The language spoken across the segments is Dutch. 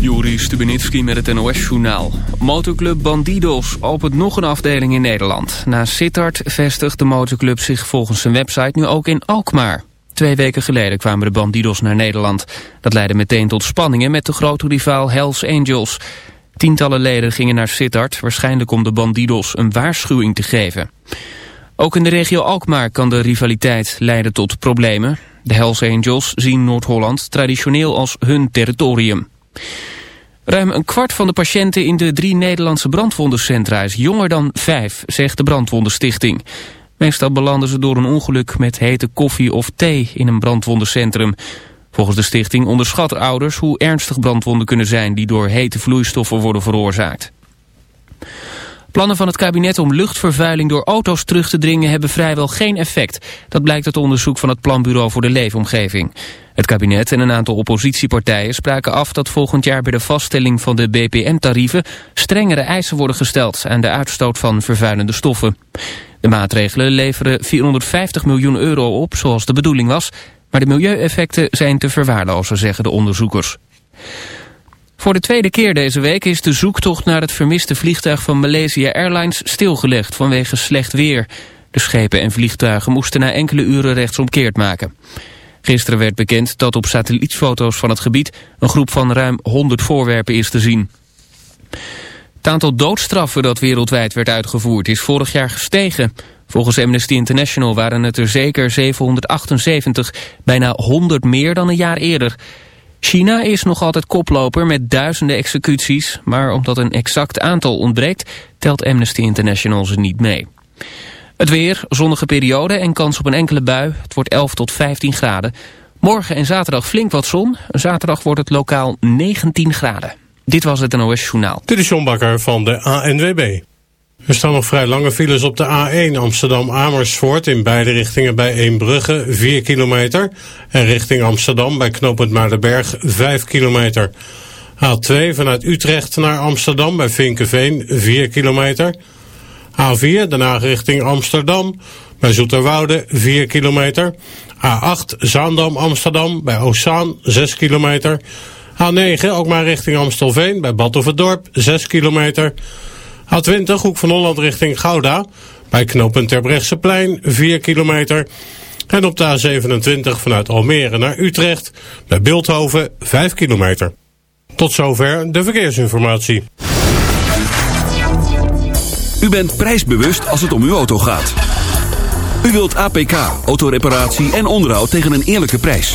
Juri Stubenitski met het NOS-journaal. Motorclub Bandidos opent nog een afdeling in Nederland. Na Sittard vestigt de motorclub zich volgens zijn website nu ook in Alkmaar. Twee weken geleden kwamen de Bandidos naar Nederland. Dat leidde meteen tot spanningen met de grote rivaal Hells Angels. Tientallen leden gingen naar Sittard, waarschijnlijk om de Bandidos een waarschuwing te geven. Ook in de regio Alkmaar kan de rivaliteit leiden tot problemen. De Hells Angels zien Noord-Holland traditioneel als hun territorium. Ruim een kwart van de patiënten in de drie Nederlandse brandwondencentra is jonger dan vijf, zegt de Brandwondenstichting. Meestal belanden ze door een ongeluk met hete koffie of thee in een brandwondencentrum. Volgens de stichting onderschatten ouders hoe ernstig brandwonden kunnen zijn die door hete vloeistoffen worden veroorzaakt. Plannen van het kabinet om luchtvervuiling door auto's terug te dringen hebben vrijwel geen effect. Dat blijkt uit onderzoek van het Planbureau voor de Leefomgeving. Het kabinet en een aantal oppositiepartijen spraken af dat volgend jaar bij de vaststelling van de BPM-tarieven strengere eisen worden gesteld aan de uitstoot van vervuilende stoffen. De maatregelen leveren 450 miljoen euro op, zoals de bedoeling was, maar de milieueffecten zijn te verwaarlozen, zeggen de onderzoekers. Voor de tweede keer deze week is de zoektocht naar het vermiste vliegtuig van Malaysia Airlines stilgelegd vanwege slecht weer. De schepen en vliegtuigen moesten na enkele uren rechtsomkeerd maken. Gisteren werd bekend dat op satellietfoto's van het gebied een groep van ruim 100 voorwerpen is te zien. Het aantal doodstraffen dat wereldwijd werd uitgevoerd is vorig jaar gestegen. Volgens Amnesty International waren het er zeker 778, bijna 100 meer dan een jaar eerder. China is nog altijd koploper met duizenden executies, maar omdat een exact aantal ontbreekt, telt Amnesty International ze niet mee. Het weer, zonnige periode en kans op een enkele bui. Het wordt 11 tot 15 graden. Morgen en zaterdag flink wat zon. Zaterdag wordt het lokaal 19 graden. Dit was het NOS Journaal. Dit is John Bakker van de ANWB. Er staan nog vrij lange files op de A1 Amsterdam-Amersfoort... in beide richtingen bij Eembrugge, 4 kilometer... en richting Amsterdam bij knooppunt Maardenberg, 5 kilometer. A2 vanuit Utrecht naar Amsterdam bij Vinkenveen, 4 kilometer... A4 daarna richting Amsterdam bij Zoeterwoude 4 kilometer. A8 Zaandam Amsterdam bij Oostzaan 6 kilometer. A9 ook maar richting Amstelveen bij Badhoevedorp 6 kilometer. A20 Hoek van Holland richting Gouda bij knooppunt Terbrechtseplein 4 kilometer. En op de A27 vanuit Almere naar Utrecht bij Beeldhoven 5 kilometer. Tot zover de verkeersinformatie. U bent prijsbewust als het om uw auto gaat. U wilt APK, autoreparatie en onderhoud tegen een eerlijke prijs.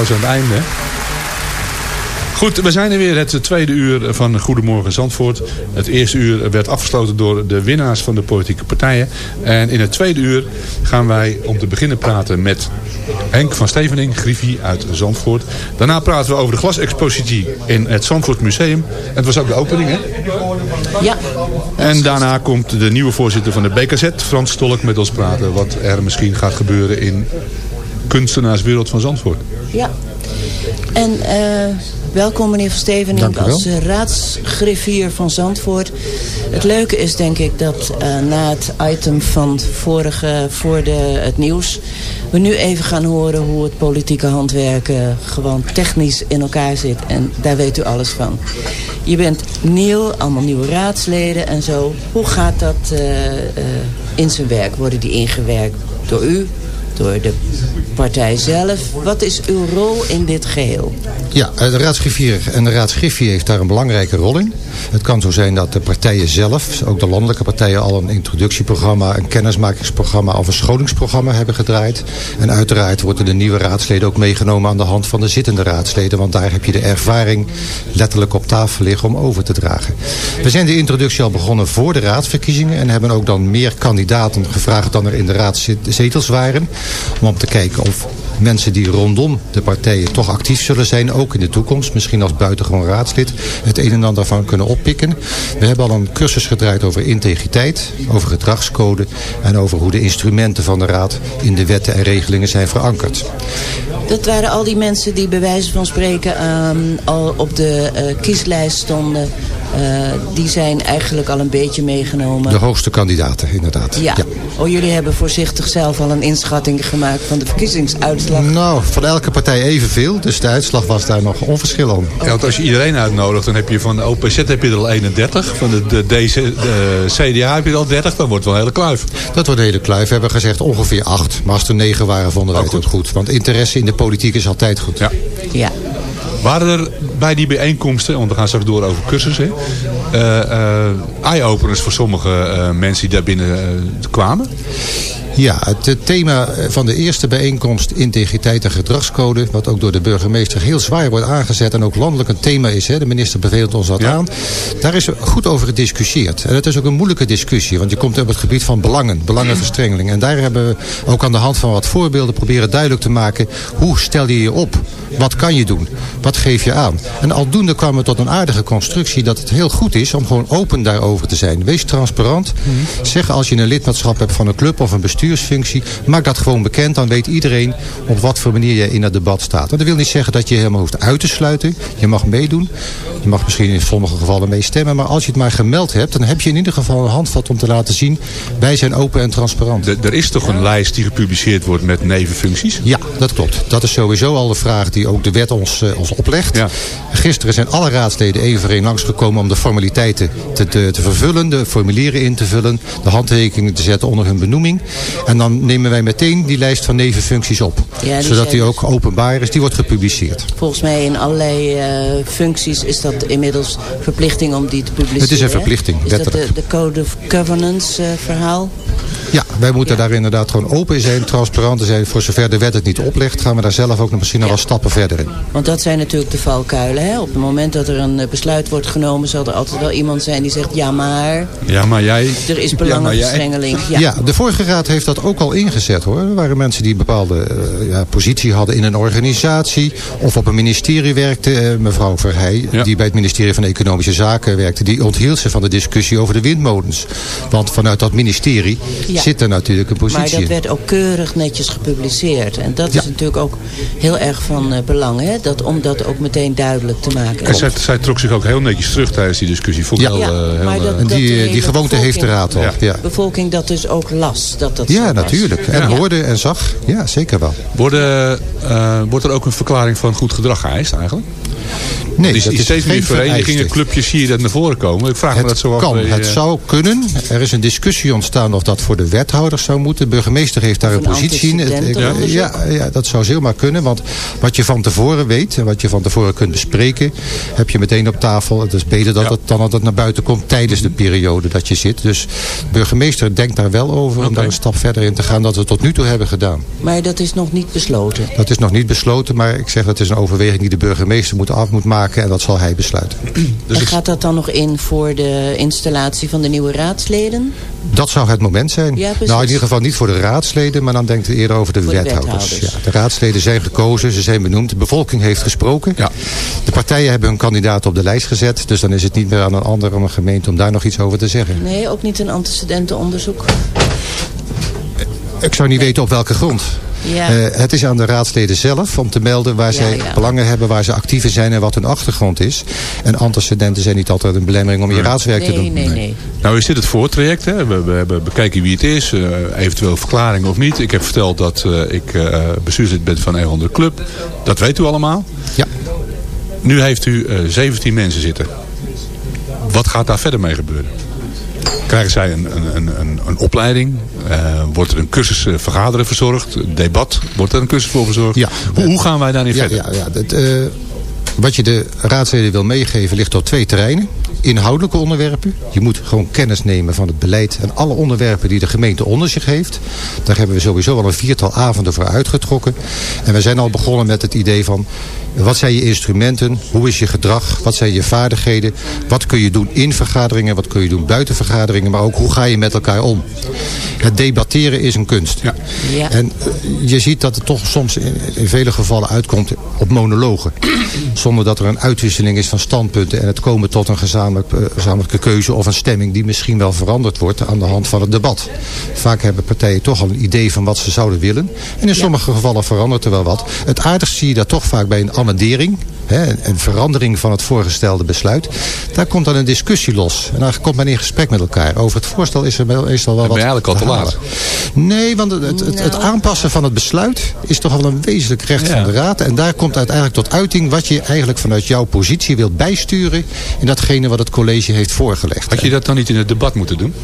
Applaus aan het einde. Goed, we zijn er weer het tweede uur van Goedemorgen Zandvoort. Het eerste uur werd afgesloten door de winnaars van de politieke partijen. En in het tweede uur gaan wij om te beginnen praten met Henk van Stevening, Griffie uit Zandvoort. Daarna praten we over de glasexpositie in het Zandvoort Museum. En het was ook de opening, hè? Ja. En daarna komt de nieuwe voorzitter van de BKZ, Frans Stolk, met ons praten. Wat er misschien gaat gebeuren in kunstenaarswereld van Zandvoort. Ja. En eh, welkom meneer Van Stevenink als eh, raadsgriffier van Zandvoort. Het leuke is denk ik dat eh, na het item van vorige, voor de, het nieuws... we nu even gaan horen hoe het politieke handwerk eh, gewoon technisch in elkaar zit. En daar weet u alles van. Je bent nieuw, allemaal nieuwe raadsleden en zo. Hoe gaat dat in zijn werk? Worden die ingewerkt door u, door de partij zelf? Wat is uw rol in dit geheel? Ja, eh, de raadsgriffier en de raadsgriffie heeft daar een belangrijke rol in. Het kan zo zijn dat de partijen zelf, ook de landelijke partijen, al een introductieprogramma, een kennismakingsprogramma of een scholingsprogramma hebben gedraaid. En uiteraard worden de nieuwe raadsleden ook meegenomen aan de hand van de zittende raadsleden, want daar heb je de ervaring letterlijk op tafel liggen om over te dragen. We zijn de introductie al begonnen voor de raadsverkiezingen en hebben ook dan meer kandidaten gevraagd dan er in de raadzetels waren. Om te kijken of mensen die rondom de partijen toch actief zullen zijn, ook in de toekomst, misschien als buitengewoon raadslid, het een en ander van kunnen oppikken. We hebben al een cursus gedraaid over integriteit, over gedragscode en over hoe de instrumenten van de raad in de wetten en regelingen zijn verankerd. Dat waren al die mensen die bij wijze van spreken ehm, al op de eh, kieslijst stonden. Eh, die zijn eigenlijk al een beetje meegenomen. De hoogste kandidaten, inderdaad. Ja. Oh, jullie hebben voorzichtig zelf al een inschatting gemaakt van de verkiezingsuitslag. Nou, van elke partij evenveel, dus de uitslag was daar nog onverschil aan. Ja, want als je iedereen uitnodigt, dan heb je van de OPZ heb je er al 31. Van de, de, DC, de CDA heb je er al 30. Dan wordt het wel een hele kluif. Dat wordt een hele kluif. We hebben gezegd ongeveer acht. Maar als er negen waren, vonden wij het ook goed. Want interesse in de politiek is altijd goed. Ja. Ja. Waren er bij die bijeenkomsten, want we gaan straks door over cursussen, eh, eh, eye-openers voor sommige eh, mensen die daar binnen kwamen? Ja, het thema van de eerste bijeenkomst integriteit en gedragscode, wat ook door de burgemeester heel zwaar wordt aangezet en ook landelijk een thema is, hè, de minister beveelt ons dat aan, daar is goed over gediscussieerd. En het is ook een moeilijke discussie, want je komt op het gebied van belangen, belangenverstrengeling. En daar hebben we ook aan de hand van wat voorbeelden proberen duidelijk te maken, hoe stel je je op? Wat kan je doen? Wat geef je aan? En aldoende kwamen we tot een aardige constructie dat het heel goed is om gewoon open daarover te zijn. Wees transparant. Zeg als je een lidmaatschap hebt van een club of een bestuursfunctie, maak dat gewoon bekend. Dan weet iedereen op wat voor manier je in het debat staat. En dat wil niet zeggen dat je helemaal hoeft uit te sluiten. Je mag meedoen. Je mag misschien in sommige gevallen mee stemmen. Maar als je het maar gemeld hebt, dan heb je in ieder geval een handvat om te laten zien. Wij zijn open en transparant. De- er is toch een lijst die gepubliceerd wordt met nevenfuncties? Ja, dat klopt. Dat is sowieso al de vraag die ook de wet ons, eh, ons oplegt. Gisteren zijn alle raadsleden één voor langsgekomen om de formaliteiten te, te, te vervullen, de formulieren in te vullen, de handtekeningen te zetten onder hun benoeming. En dan nemen wij meteen die lijst van nevenfuncties op. Ja, die zodat die ook openbaar is. Die wordt gepubliceerd. Volgens mij in allerlei eh, functies is dat inmiddels verplichting om die te publiceren. Het is een hè? verplichting, Is dat de, letterlijk. de Code of Governance eh, verhaal? Ja, wij moeten daar inderdaad gewoon open in zijn, transparant zijn. Voor zover de wet het niet oplegt, gaan we daar zelf ook nog misschien nog wel stappen verder in. Want dat zijn natuurlijk de valkuilen. Hè? Op het moment dat er een eh, besluit wordt genomen... zal er altijd wel iemand zijn die zegt... ja, maar Ja, maar jij... er is Ja, belangenverstrengeling. Ja. Ja. de vorige raad heeft dat ook al ingezet hoor. Er waren mensen die een bepaalde eh, ja, positie hadden in een organisatie of op een ministerie werkten. Eh, mevrouw Verheij, die bij het ministerie van Economische Zaken werkte, die onthield zich van de discussie over de windmolens. Want vanuit dat ministerie Ja. zit er natuurlijk een Maar positie dat in. werd ook keurig netjes gepubliceerd. En dat is natuurlijk ook heel erg van eh, belang. Hè? Dat, om dat ook meteen duidelijk te maken. En zij, zij trok zich ook heel netjes terug tijdens die discussie. Vond Ja. heel, maar dat- dat die, die gewoonte heeft de raad al. bevolking- Ja, bevolking dat dus ook las. Dat dat ja natuurlijk. En hoorde en zag. Ja, zeker wel. Worden, eh, wordt er ook een verklaring van goed gedrag geëist eigenlijk? Nee, die, dat is steeds meer geen verenigingen, clubjes zie je dat naar voren komen. Ik vraag me dat zo af. kan, bij, het eh, zou kunnen. Er is een discussie ontstaan of dat voor de wethouders zou moeten. De burgemeester heeft daar een, een positie in. Ja, ja, dat zou zomaar kunnen. Want wat je van tevoren weet en wat je van tevoren kunt bespreken... heb je meteen op tafel. Het is beter dat het, dan dat het naar buiten komt tijdens de periode dat je zit. Dus de burgemeester denkt daar wel over om daar een stap verder in te gaan... dan we tot nu toe hebben gedaan. Maar dat is nog niet besloten. Dat is nog niet besloten, maar ik zeg dat is een overweging die de burgemeester moet af moet maken... en dat zal hij besluiten. en gaat dat dan nog in voor de installatie van de nieuwe raadsleden? Dat zou het moment zijn. Ja, nou, in ieder geval niet voor de raadsleden, maar dan denkt u eerder over de Voor de wethouders. wethouders. Ja, de raadsleden zijn gekozen, ze zijn benoemd, de bevolking heeft gesproken. De partijen hebben hun kandidaat op de lijst gezet, dus dan is het niet meer aan een ander, aan een gemeente om daar nog iets over te zeggen. Nee, ook niet een antecedentenonderzoek? Ik zou niet weten op welke grond. Ja. Eh, het is aan de raadsleden zelf om te melden waar zij ja. belangen hebben, waar ze actief in zijn en wat hun achtergrond is. En antecedenten zijn niet altijd een belemmering om je raadswerk te doen. Nou is dit het voortraject. Hè? We, we hebben bekeken wie het is. eh, eventueel verklaring of niet. Ik heb verteld dat eh, ik eh bestuurslid ben van een of andere club. Dat weet u allemaal. Ja. Nu heeft u eh 17 mensen zitten. Wat gaat daar verder mee gebeuren? Krijgen zij een, een, een, een, opleiding? Eh, wordt er een cursus eh, vergaderen verzorgd? Debat? Wordt er een cursus voor verzorgd? Ja. Hoe, hoe gaan wij daarin Ja, verder? ja, ja, dat, eh, wat je de raadsleden wil meegeven ligt op twee terreinen. Inhoudelijke onderwerpen. Je moet gewoon kennis nemen van het beleid en alle onderwerpen die de gemeente onder zich heeft. Daar hebben we sowieso al een viertal avonden voor uitgetrokken. En we zijn al begonnen met het idee van wat zijn je instrumenten, hoe is je gedrag, wat zijn je vaardigheden, wat kun je doen in vergaderingen, wat kun je doen buiten vergaderingen, maar ook hoe ga je met elkaar om. Het debatteren is een kunst. Ja. Ja. En eh, je ziet dat het toch soms in, in vele gevallen uitkomt op monologen. Zonder dat er een uitwisseling is van standpunten en het komen tot een gezamenlijk, eh, gezamenlijke keuze of een stemming die misschien wel veranderd wordt aan de hand van het debat. Vaak hebben partijen toch al een idee van wat ze zouden willen. En in sommige gevallen verandert er wel wat. Het aardigste zie je dat toch vaak bij een amendering. Hè, een- verandering van het voorgestelde besluit. Daar komt dan een discussie los. En dan komt men in gesprek met elkaar. Over het voorstel is er wel- meestal wel Dan ben wat je eigenlijk al te laat. Nee, want het, het, het Nou. aanpassen van het besluit is toch wel een wezenlijk recht Ja. van de raad. En daar komt uiteindelijk tot uiting wat je eigenlijk vanuit jouw positie wilt bijsturen in datgene wat het college heeft voorgelegd. Had je dat dan niet in het debat moeten doen?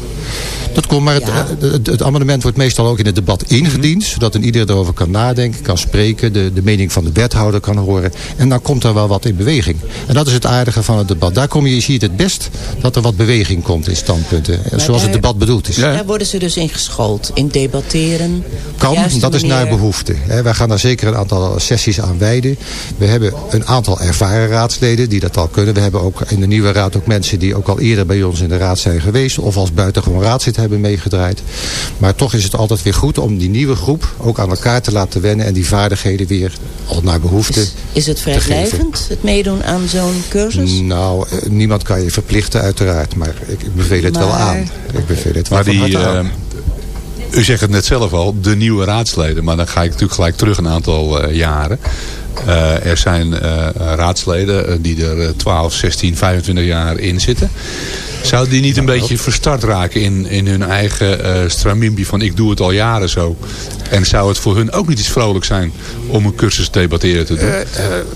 Dat komt, maar het, Ja. het, het- het amendement wordt meestal ook in het debat ingediend. Zodat een ieder erover kan nadenken, kan spreken. De, de mening van de wethouder kan horen. En dan komt er wel wat in beweging. En dat is het aardige van het debat. Daar kom je, je ziet het best dat er wat beweging komt in standpunten. Zoals het debat bedoeld is. Daar worden ze dus in geschoold. In debatteren. Kan, dat is naar behoefte. Hè, Wij gaan daar zeker een aantal sessies aan wijden. We hebben een aantal ervaren raadsleden die dat al kunnen. We hebben ook in de nieuwe raad ook mensen die ook al eerder bij ons in de raad zijn geweest. Of als buitengewoon raadslid hebben meegedraaid. Maar toch is het altijd weer goed om die nieuwe groep ook aan elkaar te laten wennen. En die vaardigheden weer al naar behoefte Is het te het meedoen aan zo'n cursus? Nou, eh, niemand kan je verplichten uiteraard. Maar ik, ik beveel het wel aan. Ik beveel het wel Maar die, aan. eh, u zegt het net zelf al, de nieuwe raadsleden. Maar dan ga ik natuurlijk gelijk terug een aantal eh, jaren. Eh, er zijn eh, raadsleden die er eh, 12, 16, 25 jaar in zitten. Zou die niet een beetje verstart raken in, in hun eigen eh stramimbi van ik doe het al jaren zo. En zou het voor hun ook niet iets vrolijk zijn om een cursus debatteren te doen? Eh, eh,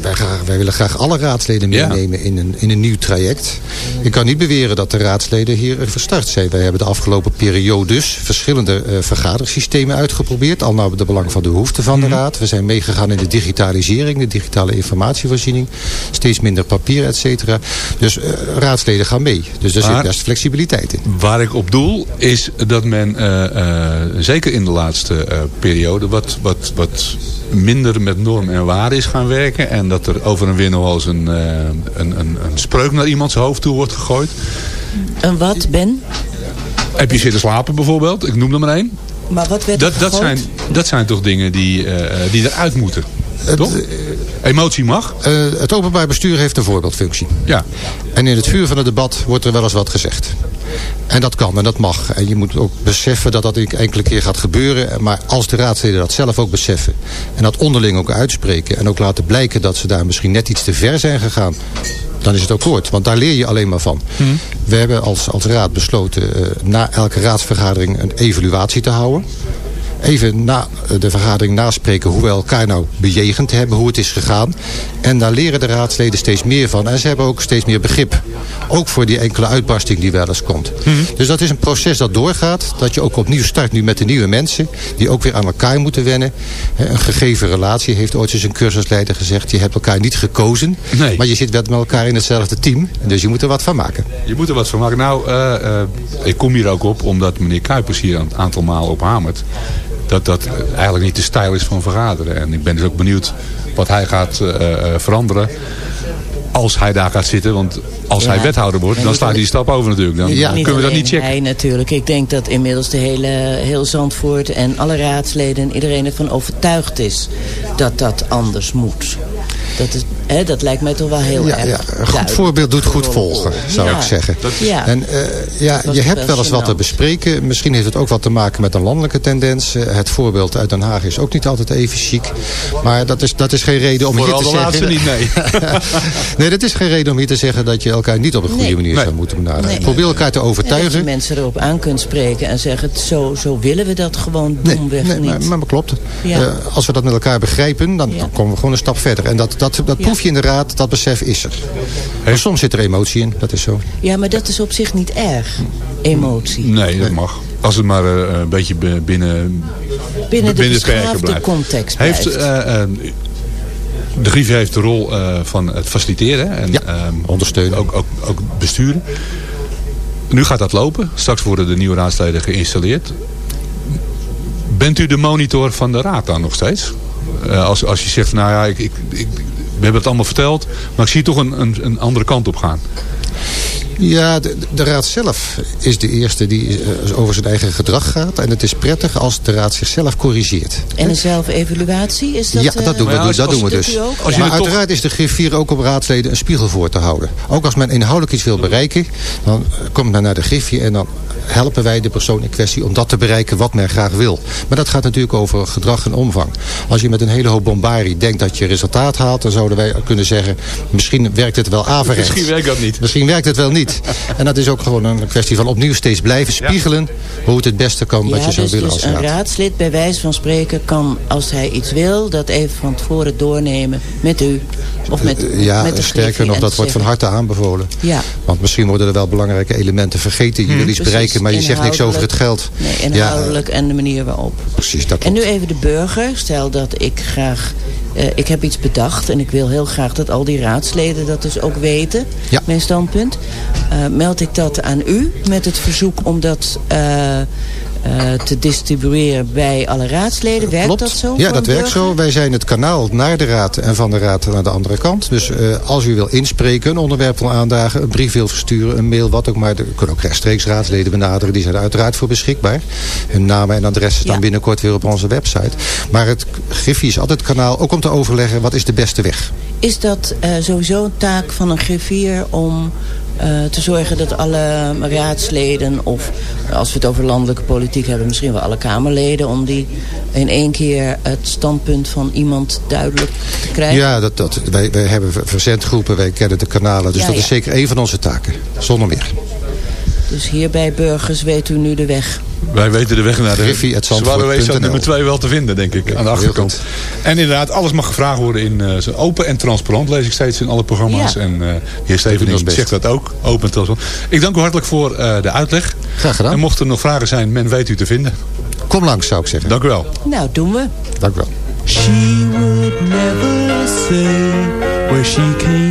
wij, graag- wij willen graag alle raadsleden Ja. meenemen in, een, in een nieuw traject. Ik kan niet beweren dat de raadsleden hier verstart zijn. Wij hebben de afgelopen periodes verschillende eh vergadersystemen uitgeprobeerd. Al naar de belang van de behoeften van de raad. We zijn meegegaan in de digitalisering, de digitale informatievoorziening. Steeds minder papier, et cetera. Dus raadsleden gaan mee. Dus daar Maar- best flexibiliteit in. Waar ik op doel is dat men, eh, eh, zeker in de laatste eh, periode, wat, wat, wat minder met norm en waarde is gaan werken. En dat er over en weer nog wel eens een, een, een, een spreuk naar iemands hoofd toe wordt gegooid. Een wat, Ben? Heb je zitten slapen bijvoorbeeld? Ik noem er maar één. Maar wat werd Dat, dat, zijn, dat zijn toch dingen die, eh, die eruit moeten. Toch? Emotie mag. Eh, het openbaar bestuur heeft een voorbeeldfunctie. Ja. En in het vuur van het debat wordt er wel eens wat gezegd. En dat kan en dat mag. En je moet ook beseffen dat dat enkele keer gaat gebeuren. Maar als de raadsleden dat zelf ook beseffen. En dat onderling ook uitspreken. En ook laten blijken dat ze daar misschien net iets te ver zijn gegaan. Dan is het ook kort. Want daar leer je alleen maar van. We hebben als, als raad besloten eh, na elke raadsvergadering een evaluatie te houden even na de vergadering naspreken hoe we elkaar nou bejegend hebben, hoe het is gegaan. En daar leren de raadsleden steeds meer van. En ze hebben ook steeds meer begrip. Ook voor die enkele uitbarsting die wel eens komt. Dus dat is een proces dat doorgaat. Dat je ook opnieuw start nu met de nieuwe mensen. Die ook weer aan elkaar moeten wennen. Een gegeven relatie heeft ooit eens een cursusleider gezegd. Je hebt elkaar niet gekozen. Nee. Maar je zit wel met elkaar in hetzelfde team. Dus je moet er wat van maken. Je moet er wat van maken. Nou, eh, eh, ik kom hier ook op omdat meneer Kuipers hier een aantal maal op hamert. Dat dat eigenlijk niet de stijl is van vergaderen. En ik ben dus ook benieuwd wat hij gaat eh, eh, veranderen als hij daar gaat zitten. Want als Ja. hij wethouder wordt, dan slaat hij die stap over natuurlijk. Dan kunnen we dat niet checken. Hij natuurlijk. Ik denk dat inmiddels de hele, heel Zandvoort en alle raadsleden en iedereen ervan overtuigd is dat dat anders moet. Dat is, Hè, dat lijkt mij toch wel heel Ja, erg ja, een goed duidelijk. voorbeeld doet goed volgen, zou Ja. ik zeggen. Ja. En eh, ja, je hebt wel eens wat te bespreken. Misschien heeft het ook wat te maken met een landelijke tendens. Eh, het voorbeeld uit Den Haag is ook niet altijd even chic. Maar dat is, dat is geen reden om Vooral hier te de laatste zeggen... niet, nee. nee, dat is geen reden om hier te zeggen dat je elkaar niet op een goede Nee. manier Nee. zou moeten benaderen. Nee. Probeer elkaar te En dat je overtuigen. mensen erop aan kunt spreken en zeggen... zo, zo willen we dat gewoon Nee, domweg nee niet. maar, maar, maar klopt. Ja. Eh, als we dat met elkaar begrijpen, dan, Ja. dan komen we gewoon een stap verder. En dat, dat, dat Ja. Proef je in de raad, dat besef is er. Maar soms zit er emotie in, dat is zo. Ja, maar dat is op zich niet erg, emotie. Nee, dat mag. Als het maar eh, een beetje binnen, Binnen de binnen beschaafde blijft. context Heeft, blijft. eh, eh, de Griffie heeft de rol eh, van het faciliteren. En, Ja, ehm, ondersteunen. Ook, ook, ook besturen. Nu gaat dat lopen. Straks worden de nieuwe raadsleden geïnstalleerd. Bent u de monitor van de raad dan nog steeds? Eh, als, als je zegt, nou ja, ik, ik, ik, hebben het allemaal verteld. Maar ik zie toch een, een, een andere kant op gaan. Ja, de, de raad zelf is de eerste die eh, over zijn eigen gedrag gaat. En het is prettig als de raad zichzelf corrigeert. En een zelfevaluatie, is dat... ja, eh, dat doen we, ja, als- dat als- doen we dus. Als maar er uiteraard is de griffier ook op raadsleden een spiegel voor te houden. Ook als men inhoudelijk iets wil bereiken, dan eh, komt men naar de griffier en dan helpen wij de persoon in kwestie om dat te bereiken wat men graag wil. Maar dat gaat natuurlijk over gedrag en omvang. Als je met een hele hoop bombarie denkt dat je resultaat haalt, dan zouden wij kunnen zeggen, misschien werkt het wel averechts. Misschien werkt dat niet. Misschien werkt het wel niet. En dat is ook gewoon een kwestie van opnieuw steeds blijven spiegelen hoe het het beste kan wat je zou dus, willen dus als een raad. raadslid bij wijze van spreken kan, als hij iets wil, dat even van tevoren doornemen met u. Of met, Ja, met de sterker nog, en dat wordt van harte aanbevolen. Ja. Want misschien worden er wel belangrijke elementen vergeten. Je wil iets Precies, bereiken, maar je zegt niks over het geld. Nee, ja, inhoudelijk en de manier waarop. precies, dat En klopt. nu even de burger. Stel dat ik graag... eh, ik heb iets bedacht en ik wil heel graag dat al die raadsleden dat dus ook weten. Ja. Mijn standpunt. Eh, meld ik dat aan u met het verzoek om dat eh, te distribueren bij alle raadsleden. Werkt Klopt. dat zo? Ja, dat werkt burger? zo. Wij zijn het kanaal naar de raad en van de raad naar de andere kant. Dus eh, als u wil inspreken, een onderwerp wil aandragen, een brief wil versturen, een mail, wat ook maar. We kunnen ook rechtstreeks raadsleden benaderen. Die zijn er uiteraard voor beschikbaar. Hun namen en adressen staan Ja. binnenkort weer op onze website. Maar het Griffie is altijd het kanaal, ook om te overleggen wat is de beste weg. Is dat eh, sowieso een taak van een griffier om eh, te zorgen dat alle raadsleden... of als we het over landelijke politiek hebben... misschien wel alle Kamerleden... om die in één keer het standpunt van iemand duidelijk te krijgen? Ja, dat, dat, wij, wij hebben verzendgroepen, wij kennen de kanalen. Dus Ja, dat is zeker een van onze taken. Zonder meer. Dus hier bij burgers weet u nu de weg. Wij weten de weg naar de. Zwaarwees staat nummer 2 wel te vinden, denk ik, aan de achterkant. En inderdaad, alles mag gevraagd worden in eh, zo open en transparant, lees ik steeds in alle programma's. Ja. En eh de heer Stevening zegt dat ook, open en transparant. Ik dank u hartelijk voor eh, de uitleg. Graag gedaan. En mochten er nog vragen zijn, men weet u te vinden. Kom langs, zou ik zeggen. Dank u wel. Nou, doen we. Dank u wel. She would never say where she came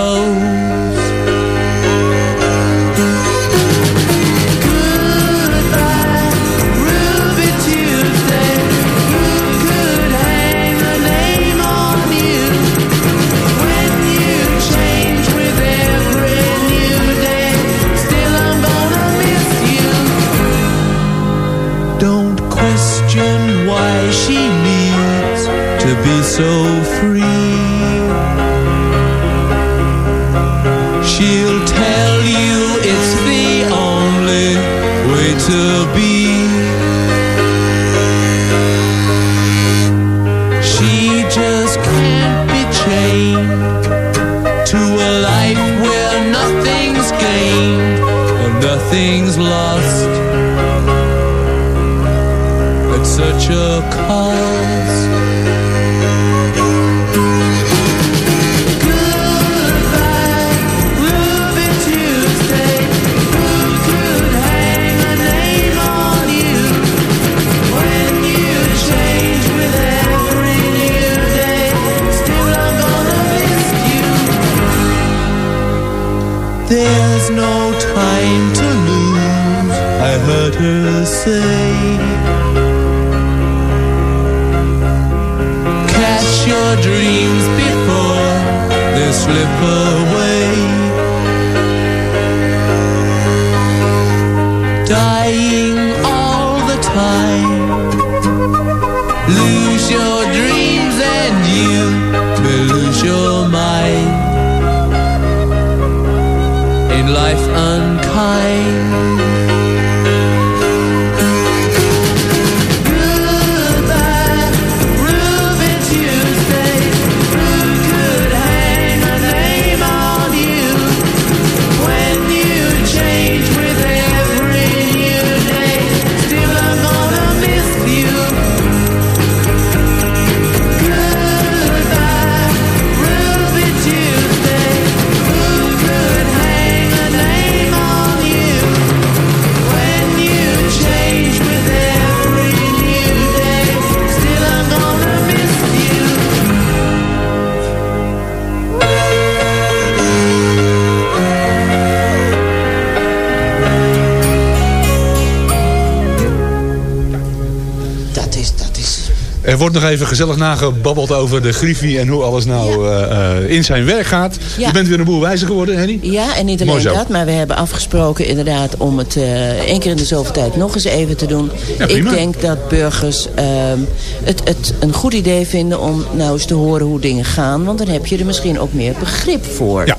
Say. Catch your dreams before they slip away. Wordt nog even gezellig nagebabbeld over de Griffie en hoe alles nou eh, eh, in zijn werk gaat. Ja. Je bent weer een boel wijzer geworden, Henny? Ja, en niet alleen dat, maar we hebben afgesproken inderdaad om het eh één keer in de zoveel tijd nog eens even te doen. Ja, Ik denk dat burgers ehm, het, het een goed idee vinden om nou eens te horen hoe dingen gaan. Want dan heb je er misschien ook meer begrip voor. Ja.